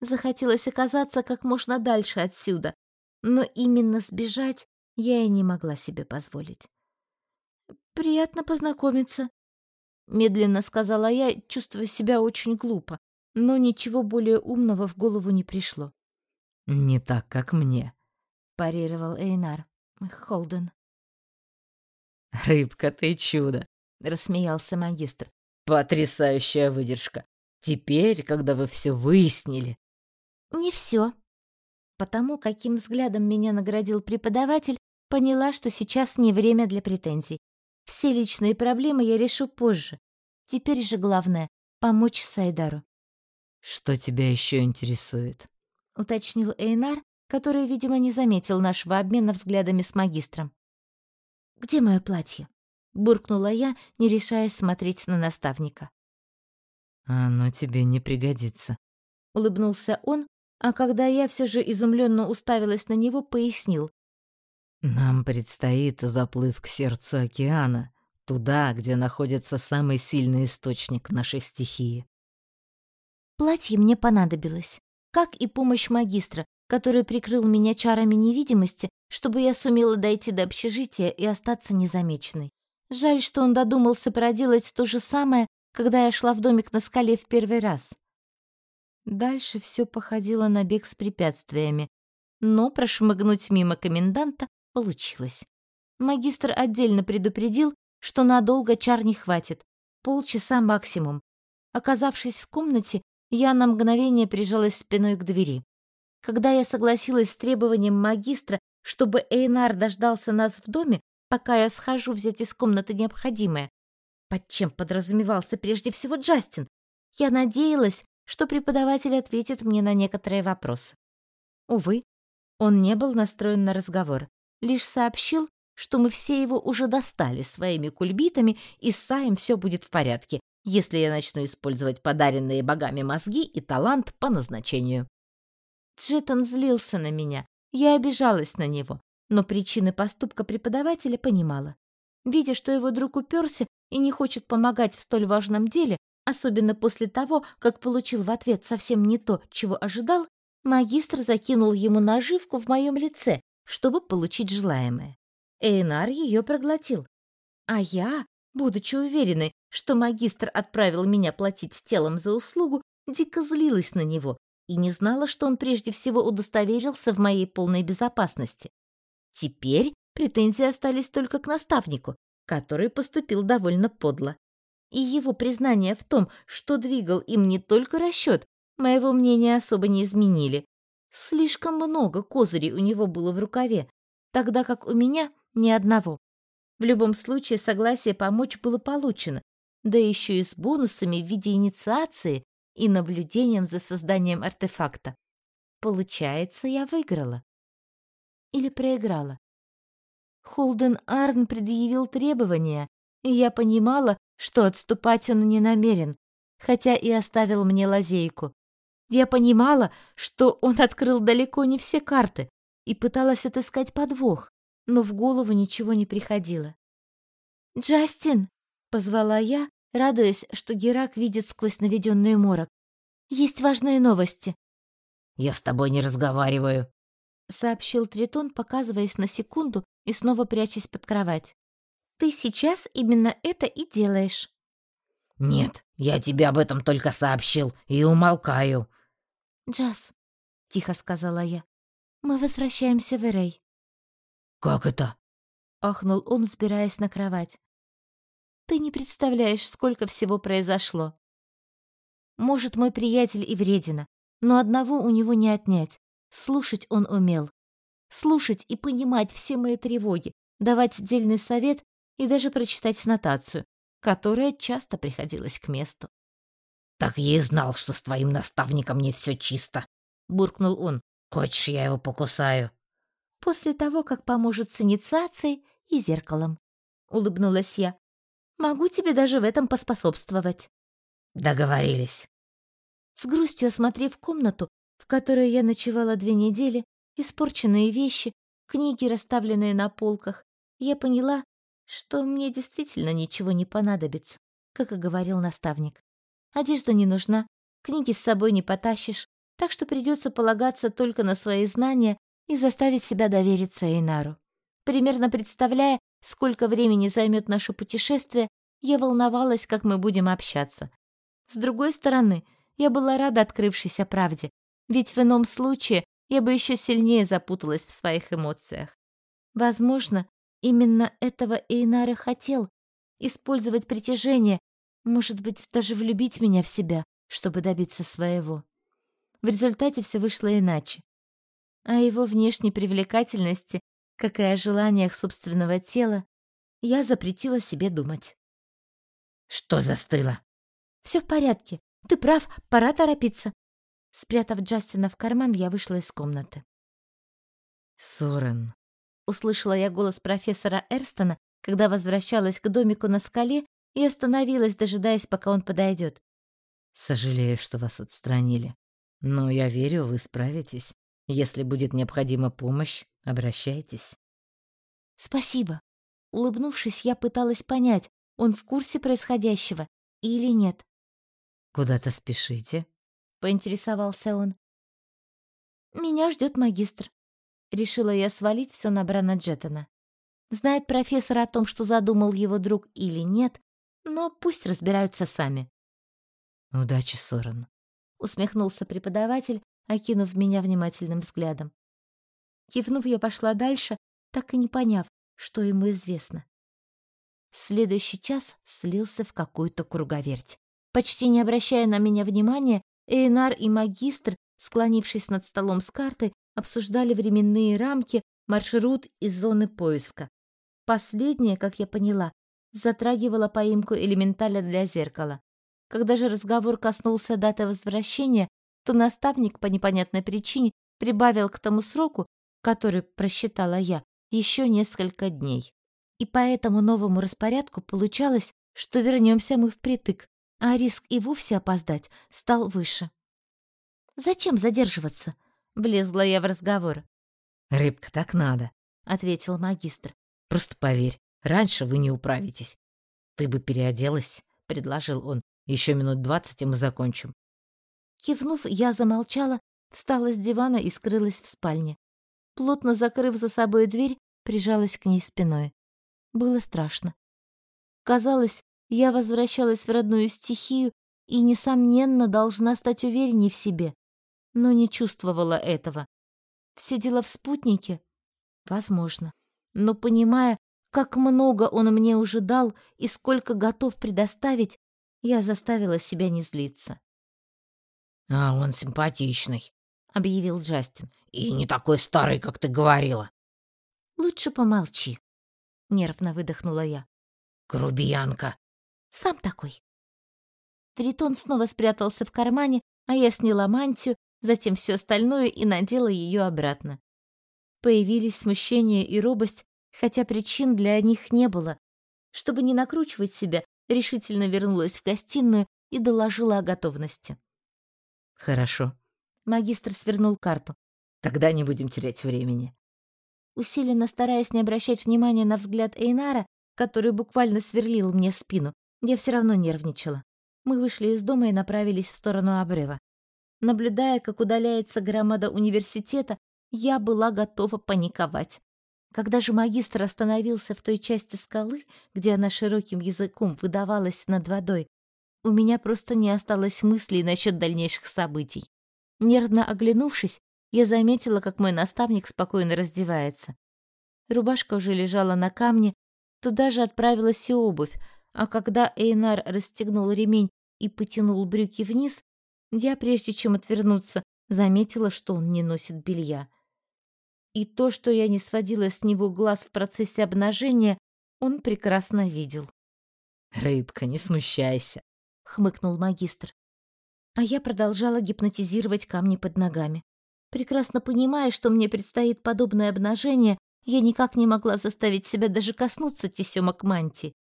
Захотелось оказаться как можно дальше отсюда, но именно сбежать я и не могла себе позволить. «Приятно познакомиться», — медленно сказала я, чувствуя себя очень глупо, но ничего более умного в голову не пришло. «Не так, как мне», — парировал Эйнар. Холден. «Рыбка, ты чудо!» — рассмеялся магистр. «Потрясающая выдержка! Теперь, когда вы все выяснили...» «Не все. Потому, каким взглядом меня наградил преподаватель, поняла, что сейчас не время для претензий. Все личные проблемы я решу позже. Теперь же главное — помочь Сайдару». «Что тебя еще интересует?» — уточнил Эйнар, который, видимо, не заметил нашего обмена взглядами с магистром. «Где мое платье?» — буркнула я, не решаясь смотреть на наставника. «Оно тебе не пригодится», — улыбнулся он, а когда я все же изумленно уставилась на него, пояснил. «Нам предстоит заплыв к сердцу океана, туда, где находится самый сильный источник нашей стихии». Платье мне понадобилось как и помощь магистра, который прикрыл меня чарами невидимости, чтобы я сумела дойти до общежития и остаться незамеченной. Жаль, что он додумался проделать то же самое, когда я шла в домик на скале в первый раз. Дальше все походило на бег с препятствиями, но прошмыгнуть мимо коменданта получилось. Магистр отдельно предупредил, что надолго чар не хватит, полчаса максимум. Оказавшись в комнате, я на мгновение прижалась спиной к двери. Когда я согласилась с требованием магистра, чтобы Эйнар дождался нас в доме, пока я схожу взять из комнаты необходимое, под чем подразумевался прежде всего Джастин, я надеялась, что преподаватель ответит мне на некоторые вопросы. Увы, он не был настроен на разговор, лишь сообщил, что мы все его уже достали своими кульбитами, и с Саем все будет в порядке, если я начну использовать подаренные богами мозги и талант по назначению. Джеттон злился на меня, я обижалась на него, но причины поступка преподавателя понимала. Видя, что его друг уперся и не хочет помогать в столь важном деле, Особенно после того, как получил в ответ совсем не то, чего ожидал, магистр закинул ему наживку в моем лице, чтобы получить желаемое. Эйнар ее проглотил. А я, будучи уверенной, что магистр отправил меня платить телом за услугу, дико злилась на него и не знала, что он прежде всего удостоверился в моей полной безопасности. Теперь претензии остались только к наставнику, который поступил довольно подло. И его признание в том, что двигал им не только расчет, моего мнения особо не изменили. Слишком много козырей у него было в рукаве, тогда как у меня ни одного. В любом случае согласие помочь было получено, да еще и с бонусами в виде инициации и наблюдением за созданием артефакта. Получается, я выиграла. Или проиграла. Холден Арн предъявил требования, и я понимала, что отступать он не намерен, хотя и оставил мне лазейку. Я понимала, что он открыл далеко не все карты и пыталась отыскать подвох, но в голову ничего не приходило. «Джастин!» — позвала я, радуясь, что Герак видит сквозь наведенный морок. «Есть важные новости». «Я с тобой не разговариваю», — сообщил Тритон, показываясь на секунду и снова прячась под кровать. «Ты сейчас именно это и делаешь». «Нет, я тебе об этом только сообщил и умолкаю». «Джаз», — тихо сказала я, — «мы возвращаемся в Эрей». «Как это?» — ахнул он, взбираясь на кровать. «Ты не представляешь, сколько всего произошло. Может, мой приятель и вредина, но одного у него не отнять. Слушать он умел. Слушать и понимать все мои тревоги, давать дельный совет и даже прочитать нотацию, которая часто приходилась к месту. «Так я и знал, что с твоим наставником не все чисто», — буркнул он. «Хочешь, я его покусаю?» «После того, как поможет с инициацией и зеркалом», — улыбнулась я. «Могу тебе даже в этом поспособствовать». «Договорились». С грустью осмотрев комнату, в которой я ночевала две недели, испорченные вещи, книги, расставленные на полках, я поняла, что мне действительно ничего не понадобится, как и говорил наставник. Одежда не нужна, книги с собой не потащишь, так что придется полагаться только на свои знания и заставить себя довериться Эйнару. Примерно представляя, сколько времени займет наше путешествие, я волновалась, как мы будем общаться. С другой стороны, я была рада открывшейся правде, ведь в ином случае я бы еще сильнее запуталась в своих эмоциях. Возможно, именно этого Эйнара хотел — использовать притяжение, может быть, даже влюбить меня в себя, чтобы добиться своего. В результате все вышло иначе. О его внешней привлекательности, как и о желаниях собственного тела, я запретила себе думать. «Что застыло?» «Все в порядке. Ты прав, пора торопиться. Спрятав Джастина в карман, я вышла из комнаты. «Сорен», — услышала я голос профессора Эрстона, когда возвращалась к домику на скале и остановилась, дожидаясь, пока он подойдет. «Сожалею, что вас отстранили. Но я верю, вы справитесь. Если будет необходима помощь, обращайтесь». «Спасибо». Улыбнувшись, я пыталась понять, он в курсе происходящего или нет. «Куда-то спешите?» поинтересовался он. Меня ждет магистр. Решила я свалить все на Брана Джеттона. Знает профессор о том, что задумал его друг или нет, но пусть разбираются сами. Удачи, Соран, усмехнулся преподаватель, окинув меня внимательным взглядом. Кивнув, я пошла дальше, так и не поняв, что ему известно. Следующий час слился в какую-то круговерть. Почти не обращая на меня внимания, Эйнар и магистр, склонившись над столом с картой, обсуждали временные рамки, маршрут и зоны поиска. Последнее, как я поняла, затрагивало поимку элементаля для зеркала. Когда же разговор коснулся даты возвращения, то наставник по непонятной причине прибавил к тому сроку, который просчитала я, еще несколько дней. И по этому новому распорядку получалось, что вернемся мы впритык, а риск и вовсе опоздать стал выше. «Зачем задерживаться?» — влезла я в разговор. «Рыбка, так надо», — ответил магистр. «Просто поверь, раньше вы не управитесь. Ты бы переоделась», — предложил он. Еще минут двадцать, и мы закончим. Кивнув, я замолчала, встала с дивана и скрылась в спальне. Плотно закрыв за собой дверь, прижалась к ней спиной. Было страшно. Казалось, я возвращалась в родную стихию и, несомненно, должна стать уверенней в себе, но не чувствовала этого. Все дело в спутнике? Возможно. Но понимая, как много он мне уже дал и сколько готов предоставить, я заставила себя не злиться. «А он симпатичный», — объявил Джастин. «И не такой старый, как ты говорила». «Лучше помолчи», — нервно выдохнула я. «Грубиянка». «Сам такой». Тритон снова спрятался в кармане, а я сняла мантию, затем все остальное и надела ее обратно. Появились смущение и робость, хотя причин для них не было. Чтобы не накручивать себя, решительно вернулась в гостиную и доложила о готовности. «Хорошо». Магистр свернул карту. «Тогда не будем терять времени». Усиленно стараясь не обращать внимания на взгляд Эйнара, который буквально сверлил мне спину, я все равно нервничала. Мы вышли из дома и направились в сторону обрыва. Наблюдая, как удаляется громада университета, я была готова паниковать. Когда же магистр остановился в той части скалы, где она широким языком выдавалась над водой, у меня просто не осталось мыслей насчет дальнейших событий. Нервно оглянувшись, я заметила, как мой наставник спокойно раздевается. Рубашка уже лежала на камне, туда же отправилась и обувь, а когда Эйнар расстегнул ремень и потянул брюки вниз, я, прежде чем отвернуться, заметила, что он не носит белья. И то, что я не сводила с него глаз в процессе обнажения, он прекрасно видел. «Рыбка, не смущайся», — хмыкнул магистр. А я продолжала гипнотизировать камни под ногами. Прекрасно понимая, что мне предстоит подобное обнажение, я никак не могла заставить себя даже коснуться тесемок мантии.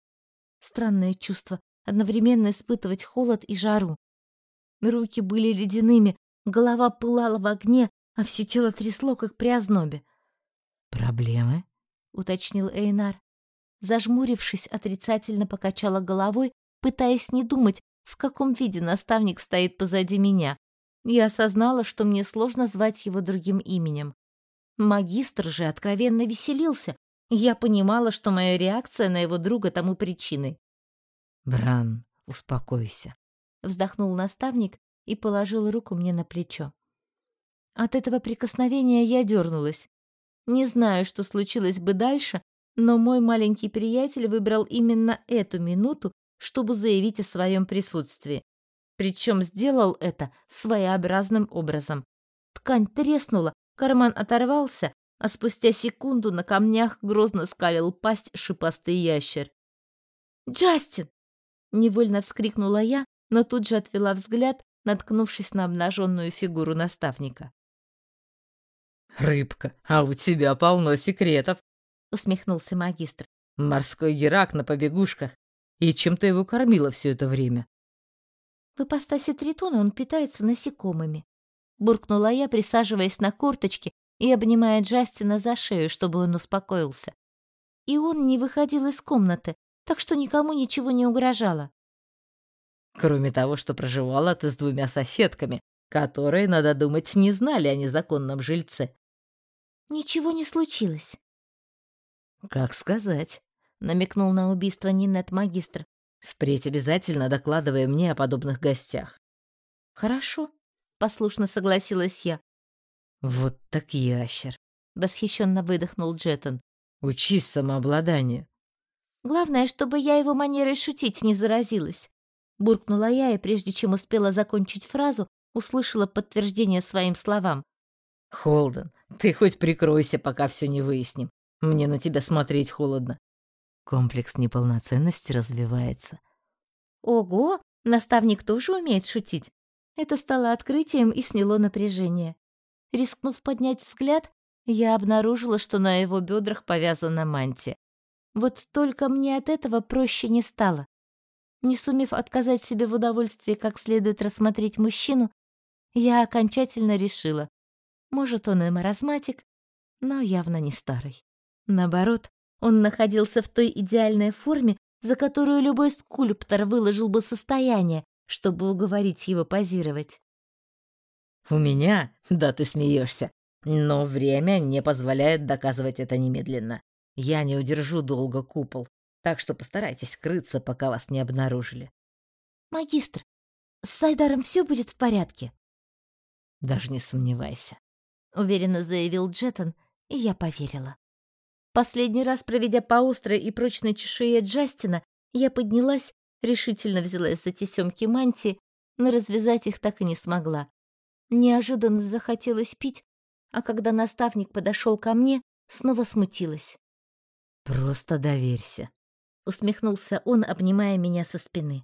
Странное чувство — одновременно испытывать холод и жару. Руки были ледяными, голова пылала в огне, а все тело трясло, как при ознобе. «Проблемы?» — уточнил Эйнар. Зажмурившись, отрицательно покачала головой, пытаясь не думать, в каком виде наставник стоит позади меня. Я осознала, что мне сложно звать его другим именем. Магистр же откровенно веселился, и я понимала, что моя реакция на его друга тому причиной. «Бран, успокойся», вздохнул наставник и положил руку мне на плечо. От этого прикосновения я дернулась. Не знаю, что случилось бы дальше, но мой маленький приятель выбрал именно эту минуту, чтобы заявить о своем присутствии. Причем сделал это своеобразным образом. Ткань треснула, карман оторвался, а спустя секунду на камнях грозно скалил пасть шипастый ящер. «Джастин!» — невольно вскрикнула я, но тут же отвела взгляд, наткнувшись на обнаженную фигуру наставника. «Рыбка, а у тебя полно секретов!» — усмехнулся магистр. «Морской герак на побегушках. И чем ты его кормила все это время?» «В ипостаси тритона он питается насекомыми», — буркнула я, присаживаясь на корточки и обнимая Джастина за шею, чтобы он успокоился. И он не выходил из комнаты, так что никому ничего не угрожало. Кроме того, что проживала ты с двумя соседками, которые, надо думать, не знали о незаконном жильце. Ничего не случилось. Как сказать, намекнул на убийство Нинет магистр. Впредь обязательно докладывай мне о подобных гостях. Хорошо, послушно согласилась я. Вот так ящер, восхищенно выдохнул Джеттон. Учись самообладанию. Главное, чтобы я его манерой шутить не заразилась. Буркнула я, и прежде чем успела закончить фразу, услышала подтверждение своим словам. «Холден, ты хоть прикройся, пока все не выясним. Мне на тебя смотреть холодно». Комплекс неполноценности развивается. Ого, наставник тоже умеет шутить. Это стало открытием и сняло напряжение. Рискнув поднять взгляд, я обнаружила, что на его бедрах повязана мантия. Вот только мне от этого проще не стало. Не сумев отказать себе в удовольствии как следует рассмотреть мужчину, я окончательно решила. Может, он и маразматик, но явно не старый. Наоборот, он находился в той идеальной форме, за которую любой скульптор выложил бы состояние, чтобы уговорить его позировать. «У меня? Да ты смеешься. Но время не позволяет доказывать это немедленно. Я не удержу долго купол, так что постарайтесь скрыться, пока вас не обнаружили». «Магистр, с Сайдаром все будет в порядке?» «Даже не сомневайся», — уверенно заявил Джеттон, и я поверила. Последний раз, проведя по острой и прочной чешуе Джастина, я поднялась, решительно взялась за тесемки мантии, но развязать их так и не смогла. Неожиданно захотелось пить, а когда наставник подошел ко мне, снова смутилась. «Просто доверься», — усмехнулся он, обнимая меня со спины.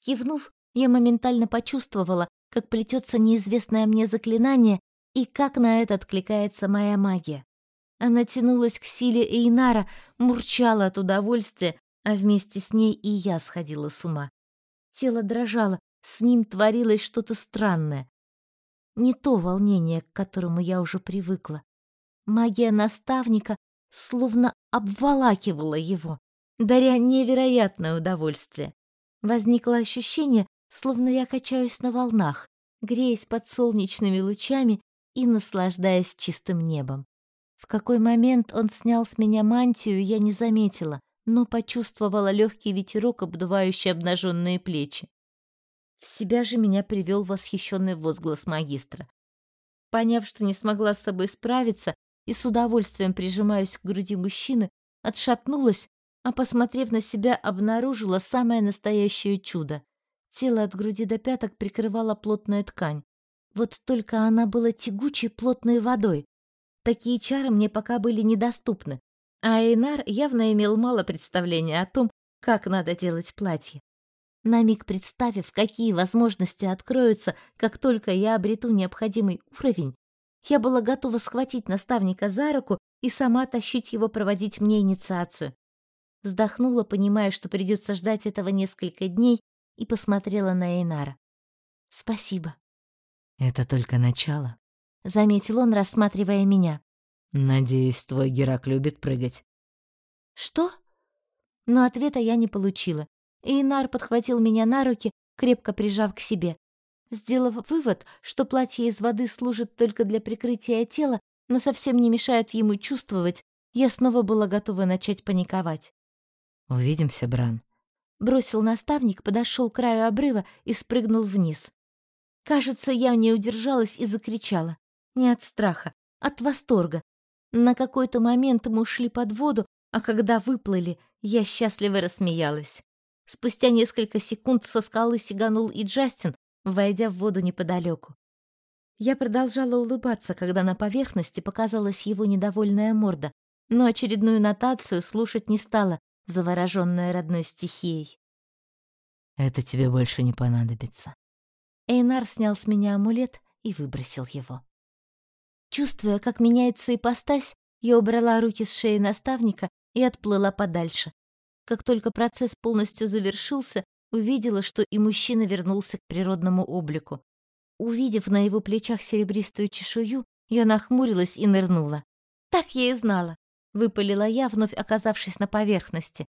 Кивнув, я моментально почувствовала, как плетется неизвестное мне заклинание и как на это откликается моя магия. Она тянулась к силе Эйнара, мурчала от удовольствия, а вместе с ней и я сходила с ума. Тело дрожало, с ним творилось что-то странное. Не то волнение, к которому я уже привыкла. Магия наставника словно обволакивала его, даря невероятное удовольствие. Возникло ощущение, словно я качаюсь на волнах, греясь под солнечными лучами и наслаждаясь чистым небом. В какой момент он снял с меня мантию, я не заметила, но почувствовала легкий ветерок, обдувающий обнаженные плечи. В себя же меня привел восхищенный возглас магистра. Поняв, что не смогла с собой справиться и с удовольствием прижимаюсь к груди мужчины, отшатнулась, а, посмотрев на себя, обнаружила самое настоящее чудо. Тело от груди до пяток прикрывала плотная ткань. Вот только она была тягучей плотной водой. Такие чары мне пока были недоступны, а Эйнар явно имел мало представления о том, как надо делать платье. На миг представив, какие возможности откроются, как только я обрету необходимый уровень, я была готова схватить наставника за руку и сама тащить его проводить мне инициацию. Вздохнула, понимая, что придется ждать этого несколько дней, и посмотрела на Эйнара. «Спасибо». «Это только начало», — заметил он, рассматривая меня. «Надеюсь, твой Герак любит прыгать». «Что?» Но ответа я не получила и Инар подхватил меня на руки, крепко прижав к себе. Сделав вывод, что платье из воды служит только для прикрытия тела, но совсем не мешает ему чувствовать, я снова была готова начать паниковать. «Увидимся, Бран», — бросил наставник, подошел к краю обрыва и спрыгнул вниз. Кажется, я не удержалась и закричала. Не от страха, от восторга. На какой-то момент мы ушли под воду, а когда выплыли, я счастливо рассмеялась. Спустя несколько секунд со скалы сиганул и Джастин, войдя в воду неподалеку. Я продолжала улыбаться, когда на поверхности показалась его недовольная морда, но очередную нотацию слушать не стала, завороженная родной стихией. «Это тебе больше не понадобится». Эйнар снял с меня амулет и выбросил его. Чувствуя, как меняется ипостась, я убрала руки с шеи наставника и отплыла подальше, как только процесс полностью завершился, увидела, что и мужчина вернулся к природному облику. Увидев на его плечах серебристую чешую, я нахмурилась и нырнула. «Так я и знала», — выпалила я, вновь оказавшись на поверхности.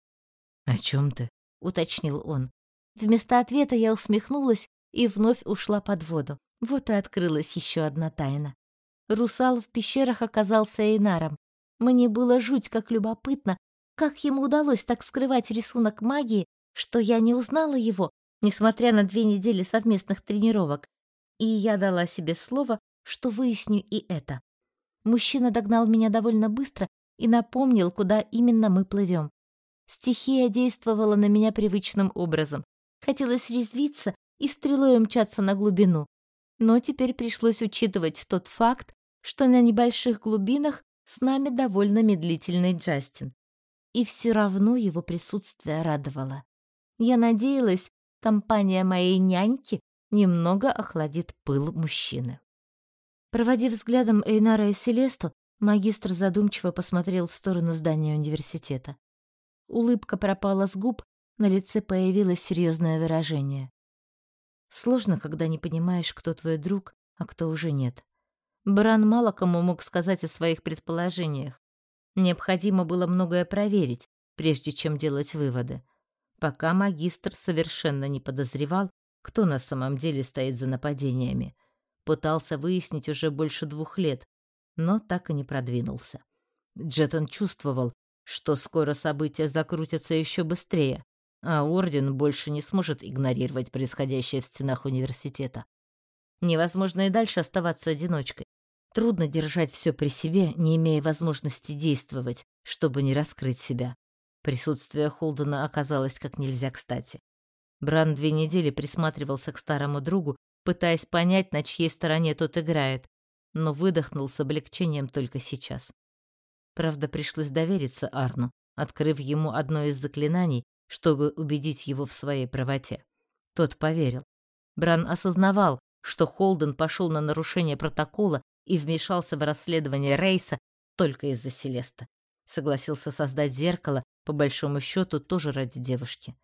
«О чем ты?» — уточнил он. Вместо ответа я усмехнулась и вновь ушла под воду. Вот и открылась еще одна тайна. Русал в пещерах оказался Эйнаром. Мне было жуть как любопытно, как ему удалось так скрывать рисунок магии, что я не узнала его, несмотря на две недели совместных тренировок? И я дала себе слово, что выясню и это. Мужчина догнал меня довольно быстро и напомнил, куда именно мы плывем. Стихия действовала на меня привычным образом. Хотелось резвиться и стрелой умчаться на глубину. Но теперь пришлось учитывать тот факт, что на небольших глубинах с нами довольно медлительный Джастин и все равно его присутствие радовало. Я надеялась, компания моей няньки немного охладит пыл мужчины. Проводив взглядом Эйнара и Селесту, магистр задумчиво посмотрел в сторону здания университета. Улыбка пропала с губ, на лице появилось серьезное выражение. Сложно, когда не понимаешь, кто твой друг, а кто уже нет. Бран мало кому мог сказать о своих предположениях. Необходимо было многое проверить, прежде чем делать выводы. Пока магистр совершенно не подозревал, кто на самом деле стоит за нападениями. Пытался выяснить уже больше двух лет, но так и не продвинулся. Джеттон чувствовал, что скоро события закрутятся еще быстрее, а Орден больше не сможет игнорировать происходящее в стенах университета. Невозможно и дальше оставаться одиночкой. Трудно держать все при себе, не имея возможности действовать, чтобы не раскрыть себя. Присутствие Холдена оказалось как нельзя кстати. Бран две недели присматривался к старому другу, пытаясь понять, на чьей стороне тот играет, но выдохнул с облегчением только сейчас. Правда, пришлось довериться Арну, открыв ему одно из заклинаний, чтобы убедить его в своей правоте. Тот поверил. Бран осознавал, что Холден пошел на нарушение протокола и вмешался в расследование Рейса только из-за Селеста. Согласился создать зеркало, по большому счету, тоже ради девушки.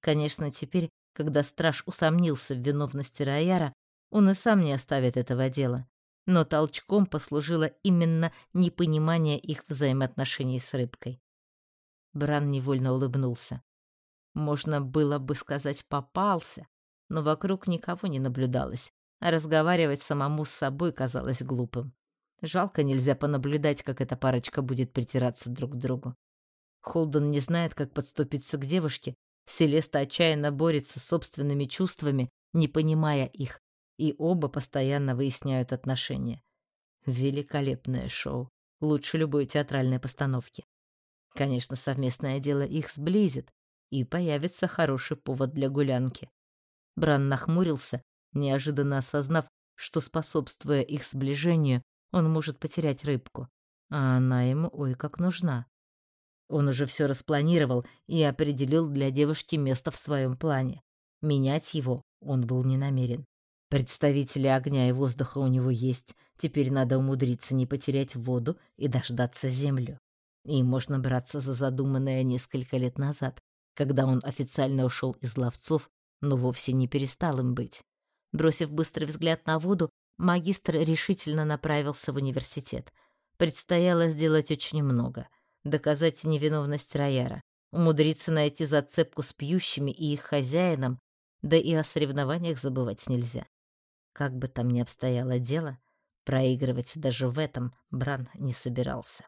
Конечно, теперь, когда страж усомнился в виновности Рояра, он и сам не оставит этого дела. Но толчком послужило именно непонимание их взаимоотношений с рыбкой. Бран невольно улыбнулся. Можно было бы сказать «попался», но вокруг никого не наблюдалось, а разговаривать самому с собой казалось глупым. Жалко нельзя понаблюдать, как эта парочка будет притираться друг к другу. Холден не знает, как подступиться к девушке. Селеста отчаянно борется с собственными чувствами, не понимая их, и оба постоянно выясняют отношения. Великолепное шоу. Лучше любой театральной постановки. Конечно, совместное дело их сблизит, и появится хороший повод для гулянки. Бран нахмурился, неожиданно осознав, что, способствуя их сближению, он может потерять рыбку, а она ему ой как нужна. Он уже все распланировал и определил для девушки место в своем плане. Менять его он был не намерен. Представители огня и воздуха у него есть, теперь надо умудриться не потерять воду и дождаться землю. И можно браться за задуманное несколько лет назад, когда он официально ушел из ловцов, но вовсе не перестал им быть. Бросив быстрый взгляд на воду, магистр решительно направился в университет. Предстояло сделать очень много. Доказать невиновность Рояра, умудриться найти зацепку с пьющими и их хозяином, да и о соревнованиях забывать нельзя. Как бы там ни обстояло дело, проигрывать даже в этом Бран не собирался.